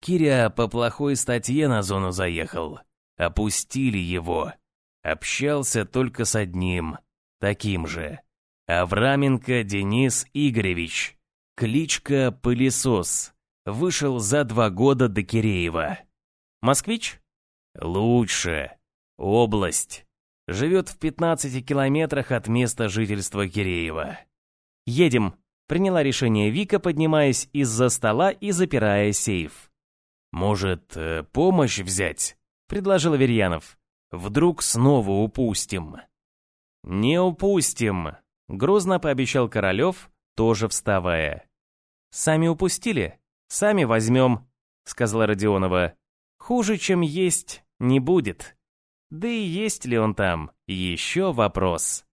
Киря по плохой статье на зону заехал. Опустили его. Общался только с одним, таким же. Авраменко Денис Игоревич. Кличка Пылесос. Вышел за два года до Киреева. Москвич? Лучше. Область. Живет в 15 километрах от места жительства Киреева. Едем. Приняла решение Вика, поднимаясь из-за стола и запирая сейф. «Может, э, помощь взять?» — предложил Верьянов. Вдруг снова упустим. Не упустим, грозно пообещал Королев, тоже вставая. Сами упустили, сами возьмем, сказала Родионова. Хуже, чем есть, не будет. Да и есть ли он там, еще вопрос.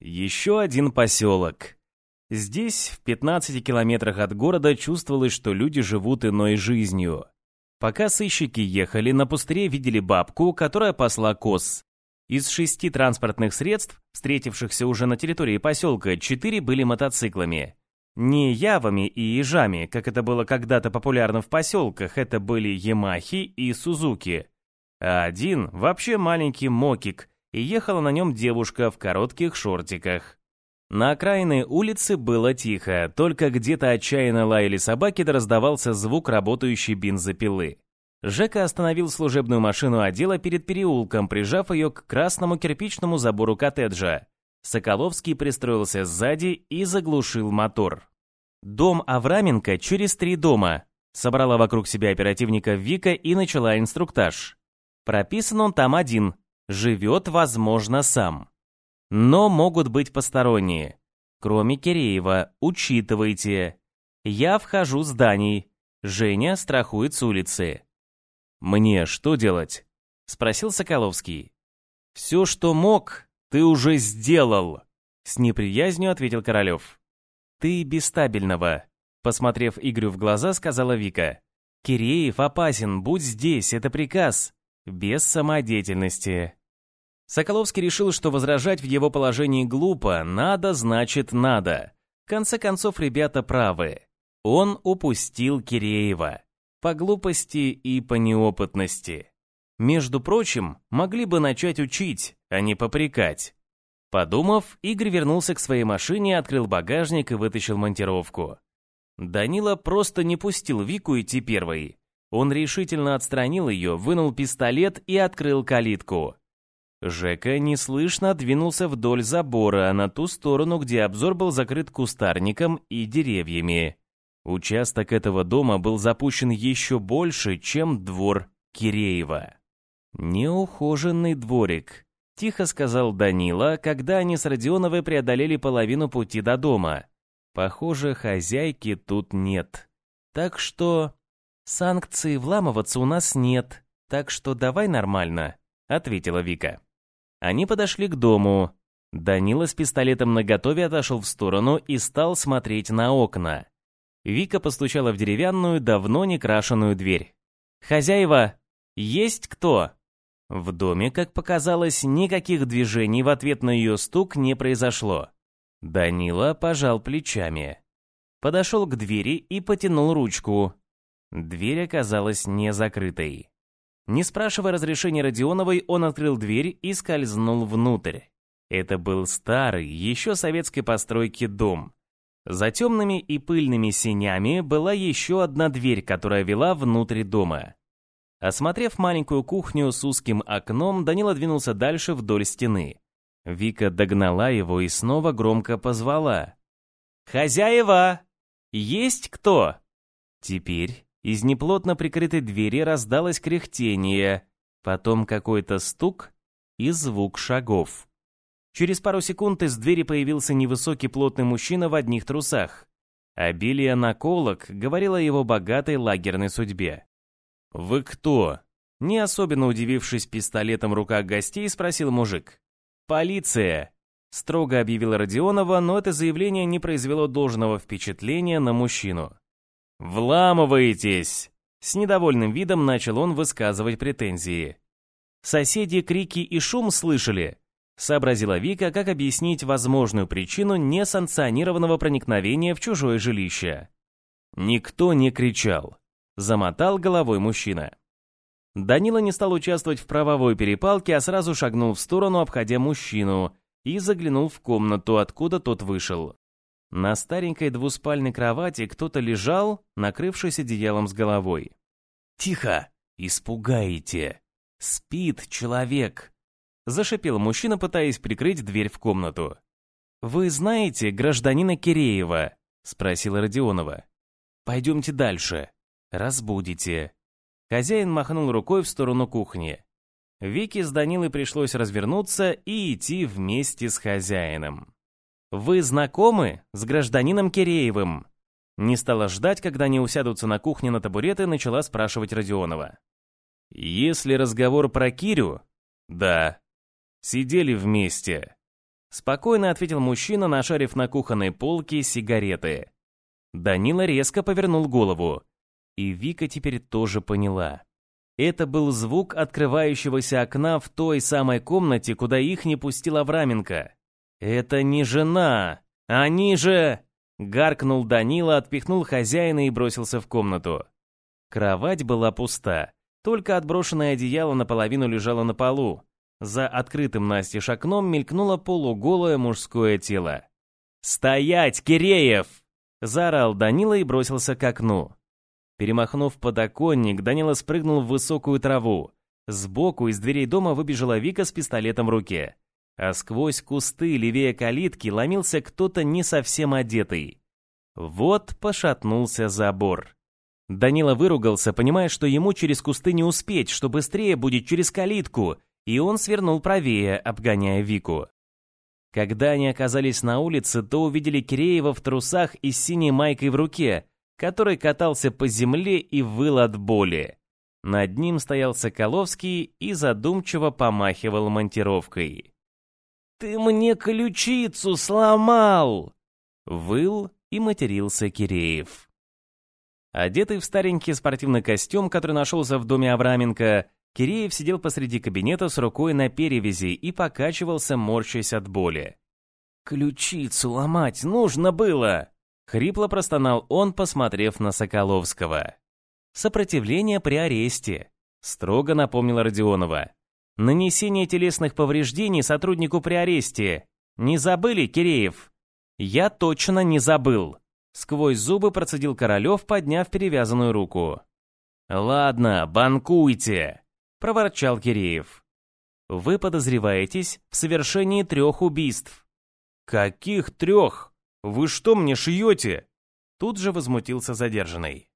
Еще один поселок. Здесь, в 15 километрах от города, чувствовалось, что люди живут иной жизнью. Пока сыщики ехали, на пустыре видели бабку, которая пасла коз. Из шести транспортных средств, встретившихся уже на территории поселка, четыре были мотоциклами. Не явами и ежами, как это было когда-то популярно в поселках, это были Ямахи и Сузуки. А один вообще маленький мокик, и ехала на нем девушка в коротких шортиках. На окраины улицы было тихо, только где-то отчаянно лаяли собаки, да раздавался звук работающей бензопилы. Жека остановил служебную машину отдела перед переулком, прижав ее к красному кирпичному забору коттеджа. Соколовский пристроился сзади и заглушил мотор. «Дом Авраменко через три дома», — собрала вокруг себя оперативника Вика и начала инструктаж. Прописан он там один, живет, возможно, сам. Но могут быть посторонние. Кроме Киреева, учитывайте. Я вхожу с зданий. Женя страхует с улицы. «Мне что делать?» — спросил Соколовский. «Все, что мог, ты уже сделал!» — с неприязнью ответил Королев. «Ты бестабельного», — посмотрев Игорю в глаза, сказала Вика. «Киреев опасен, будь здесь, это приказ. Без самодеятельности». Соколовский решил, что возражать в его положении глупо, надо значит надо. В конце концов, ребята правы. Он упустил Киреева. По глупости и по неопытности. Между прочим, могли бы начать учить, а не попрекать. Подумав, Игорь вернулся к своей машине, открыл багажник и вытащил монтировку. Данила просто не пустил Вику идти первой. Он решительно отстранил ее, вынул пистолет и открыл калитку. Жека неслышно двинулся вдоль забора на ту сторону, где обзор был закрыт кустарником и деревьями. Участок этого дома был запущен еще больше, чем двор Киреева. «Неухоженный дворик», — тихо сказал Данила, когда они с Родионовой преодолели половину пути до дома. «Похоже, хозяйки тут нет. Так что...» «Санкций вламываться у нас нет, так что давай нормально», — ответила Вика. Они подошли к дому. Данила с пистолетом наготове отошел в сторону и стал смотреть на окна. Вика постучала в деревянную, давно не крашеную дверь. «Хозяева, есть кто?» В доме, как показалось, никаких движений в ответ на ее стук не произошло. Данила пожал плечами. Подошел к двери и потянул ручку. Дверь оказалась не закрытой. Не спрашивая разрешения Родионовой, он открыл дверь и скользнул внутрь. Это был старый, еще советской постройки дом. За темными и пыльными сенями была еще одна дверь, которая вела внутрь дома. Осмотрев маленькую кухню с узким окном, Данила двинулся дальше вдоль стены. Вика догнала его и снова громко позвала. «Хозяева! Есть кто?» Теперь из неплотно прикрытой двери раздалось кряхтение, потом какой-то стук и звук шагов. Через пару секунд из двери появился невысокий плотный мужчина в одних трусах. Обилие наколок говорило о его богатой лагерной судьбе. «Вы кто?» Не особенно удивившись пистолетом в руках гостей, спросил мужик. «Полиция!» Строго объявила Родионова, но это заявление не произвело должного впечатления на мужчину. «Вламываетесь!» С недовольным видом начал он высказывать претензии. Соседи крики и шум слышали, сообразила Вика, как объяснить возможную причину несанкционированного проникновения в чужое жилище. Никто не кричал. Замотал головой мужчина. Данила не стал участвовать в правовой перепалке, а сразу шагнул в сторону, обходя мужчину, и заглянул в комнату, откуда тот вышел. На старенькой двуспальной кровати кто-то лежал, накрывшись одеялом с головой. «Тихо! Испугаете! Спит человек!» Зашипел мужчина, пытаясь прикрыть дверь в комнату. «Вы знаете гражданина Киреева?» Спросила Родионова. «Пойдемте дальше. Разбудите». Хозяин махнул рукой в сторону кухни. Вике с Данилой пришлось развернуться и идти вместе с хозяином. «Вы знакомы с гражданином Киреевым?» Не стала ждать, когда они усядутся на кухне на табуреты, начала спрашивать Родионова. «Если разговор про Кирю?» «Да». «Сидели вместе?» Спокойно ответил мужчина, нашарив на кухонной полке сигареты. Данила резко повернул голову. И Вика теперь тоже поняла. Это был звук открывающегося окна в той самой комнате, куда их не пустил Авраменко. «Это не жена! Они же...» Гаркнул Данила, отпихнул хозяина и бросился в комнату. Кровать была пуста. Только отброшенное одеяло наполовину лежало на полу. За открытым настежь окном мелькнуло полуголое мужское тело. «Стоять, Киреев!» — заорал Данила и бросился к окну. Перемахнув подоконник, Данила спрыгнул в высокую траву. Сбоку из дверей дома выбежала Вика с пистолетом в руке. А сквозь кусты левее калитки ломился кто-то не совсем одетый. Вот пошатнулся забор. Данила выругался, понимая, что ему через кусты не успеть, что быстрее будет через калитку, и он свернул правее, обгоняя Вику. Когда они оказались на улице, то увидели Киреева в трусах и синей майкой в руке, который катался по земле и выл от боли. Над ним стоял Соколовский и задумчиво помахивал монтировкой. «Ты мне ключицу сломал!» Выл и матерился Киреев. Одетый в старенький спортивный костюм, который нашелся в доме Авраменко, Киреев сидел посреди кабинета с рукой на перевязи и покачивался, морщась от боли. «Ключицу ломать нужно было!» Хрипло простонал он, посмотрев на Соколовского. «Сопротивление при аресте», — строго напомнила Родионова. «Нанесение телесных повреждений сотруднику при аресте. Не забыли, Киреев?» «Я точно не забыл», — сквозь зубы процедил Королев, подняв перевязанную руку. «Ладно, банкуйте», — проворчал Киреев. «Вы подозреваетесь в совершении трех убийств». «Каких трех?» «Вы что мне шьете?» Тут же возмутился задержанный.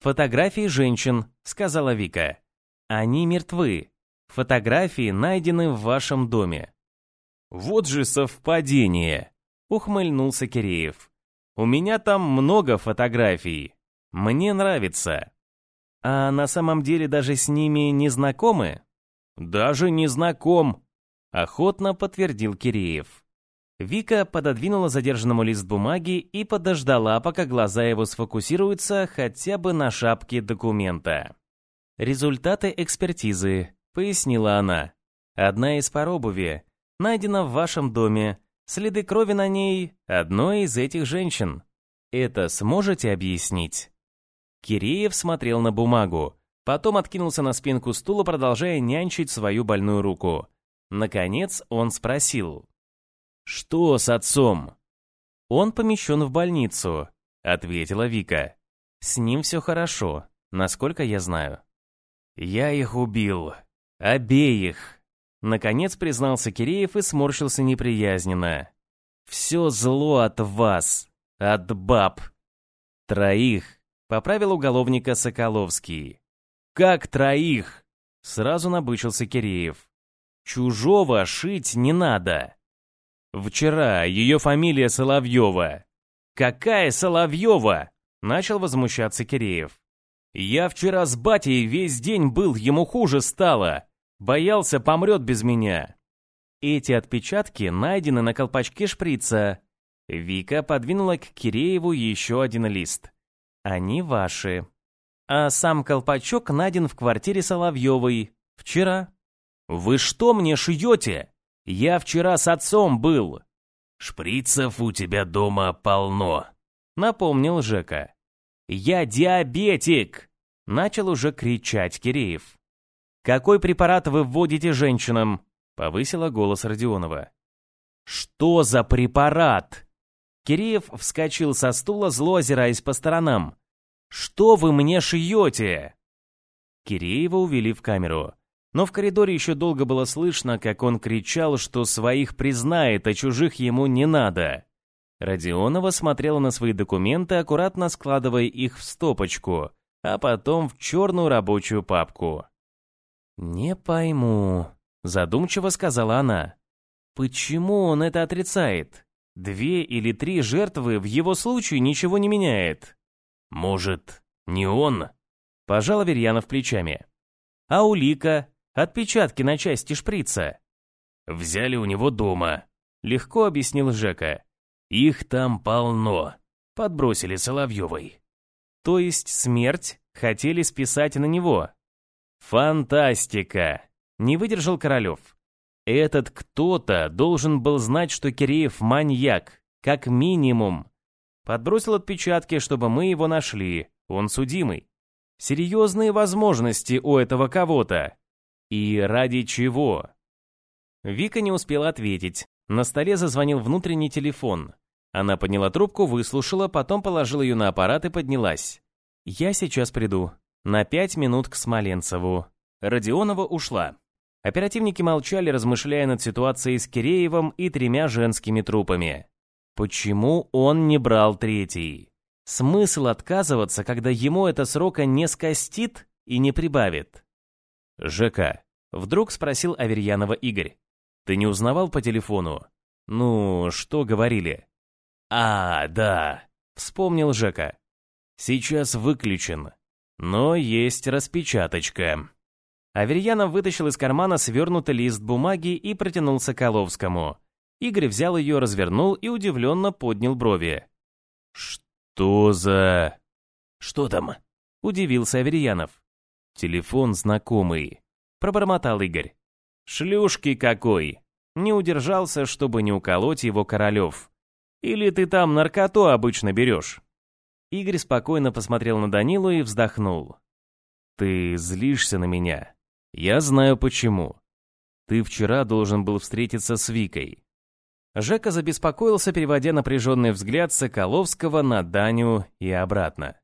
«Фотографии женщин», — сказала Вика. «Они мертвы. Фотографии найдены в вашем доме». «Вот же совпадение!» — ухмыльнулся Киреев. «У меня там много фотографий. Мне нравится». «А на самом деле даже с ними не знакомы?» «Даже не знаком», — охотно подтвердил Киреев. Вика пододвинула задержанному лист бумаги и подождала, пока глаза его сфокусируются хотя бы на шапке документа. «Результаты экспертизы», — пояснила она. «Одна из пар обуви найдена в вашем доме. Следы крови на ней одной из этих женщин. Это сможете объяснить?» Киреев смотрел на бумагу, потом откинулся на спинку стула, продолжая нянчить свою больную руку. Наконец он спросил. «Что с отцом?» «Он помещен в больницу», — ответила Вика. «С ним все хорошо, насколько я знаю». «Я их убил. Обеих!» Наконец признался Киреев и сморщился неприязненно. «Все зло от вас, от баб!» «Троих!» — поправил уголовника Соколовский. «Как троих?» — сразу набычился Киреев. «Чужого шить не надо!» Вчера ее фамилия Соловьева. Какая Соловьева? Начал возмущаться Киреев. Я вчера с батей весь день был, ему хуже стало. Боялся, помрет без меня. Эти отпечатки найдены на колпачке шприца. Вика подвинула к Кирееву еще один лист. Они ваши. А сам колпачок найден в квартире Соловьевой. Вчера. Вы что мне шьете? Я вчера с отцом был. Шприцев у тебя дома полно, напомнил Жека. Я диабетик, начал уже кричать Киреев. Какой препарат вы вводите женщинам? повысила голос Родионова. Что за препарат? Киреев вскочил со стула, зло озираясь по сторонам. «Что вы мне шьете?» Киреева увели в камеру. Но в коридоре еще долго было слышно, как он кричал, что своих признает, а чужих ему не надо. Родионова смотрела на свои документы, аккуратно складывая их в стопочку, а потом в черную рабочую папку. «Не пойму», — задумчиво сказала она. «Почему он это отрицает? Две или три жертвы в его случае ничего не меняет». «Может, не он?» — пожал Аверьянов плечами. «А улика? Отпечатки на части шприца. Взяли у него дома. Легко объяснил Жека. Их там полно. Подбросили Соловьевой. То есть смерть хотели списать на него. Фантастика! Не выдержал Королев. Этот кто-то должен был знать, что Киреев маньяк, как минимум. Подбросил отпечатки, чтобы мы его нашли. Он судимый. Серьезные возможности у этого кого-то. И ради чего? Вика не успела ответить. На столе зазвонил внутренний телефон. Она подняла трубку, выслушала, потом положила ее на аппарат и поднялась. «Я сейчас приду. На пять минут к Смоленцеву». Родионова ушла. Оперативники молчали, размышляя над ситуацией с Киреевым и тремя женскими трупами. Почему он не брал третий? Смысл отказываться, когда ему это срока не скостит и не прибавит? «ЖК», — вдруг спросил Аверьянова Игорь. «Ты не узнавал по телефону? Ну, что говорили?» «А, да», — вспомнил Жека. «Сейчас выключен, но есть распечаточка». Аверьянов вытащил из кармана свернутый лист бумаги и протянул Соколовскому. Игорь взял ее, развернул и удивленно поднял брови. «Что за...» «Что там?» — удивился Аверьянов. «Телефон знакомый», — пробормотал Игорь. «Шлюшки какой!» Не удержался, чтобы не уколоть его Королев. Или ты там наркоту обычно берешь?» Игорь спокойно посмотрел на Данилу и вздохнул. «Ты злишься на меня. Я знаю почему. Ты вчера должен был встретиться с Викой». Жека забеспокоился, переводя напряженный взгляд Соколовского на Даню и обратно.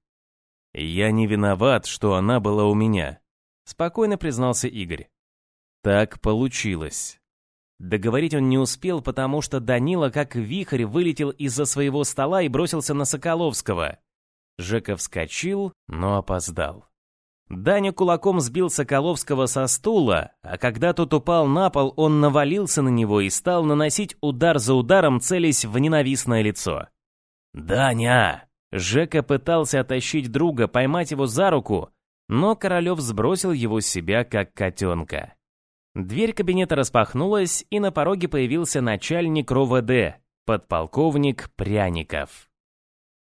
«Я не виноват, что она была у меня», — спокойно признался Игорь. «Так получилось. Договорить он не успел, потому что Данила как вихрь вылетел из-за своего стола и бросился на Соколовского. Жека вскочил, но опоздал. Даня кулаком сбил Соколовского со стула, а когда тот упал на пол, он навалился на него и стал наносить удар за ударом, целясь в ненавистное лицо. «Даня!» Жека пытался оттащить друга, поймать его за руку, но Королев сбросил его с себя, как котенка. Дверь кабинета распахнулась, и на пороге появился начальник РОВД, подполковник Пряников.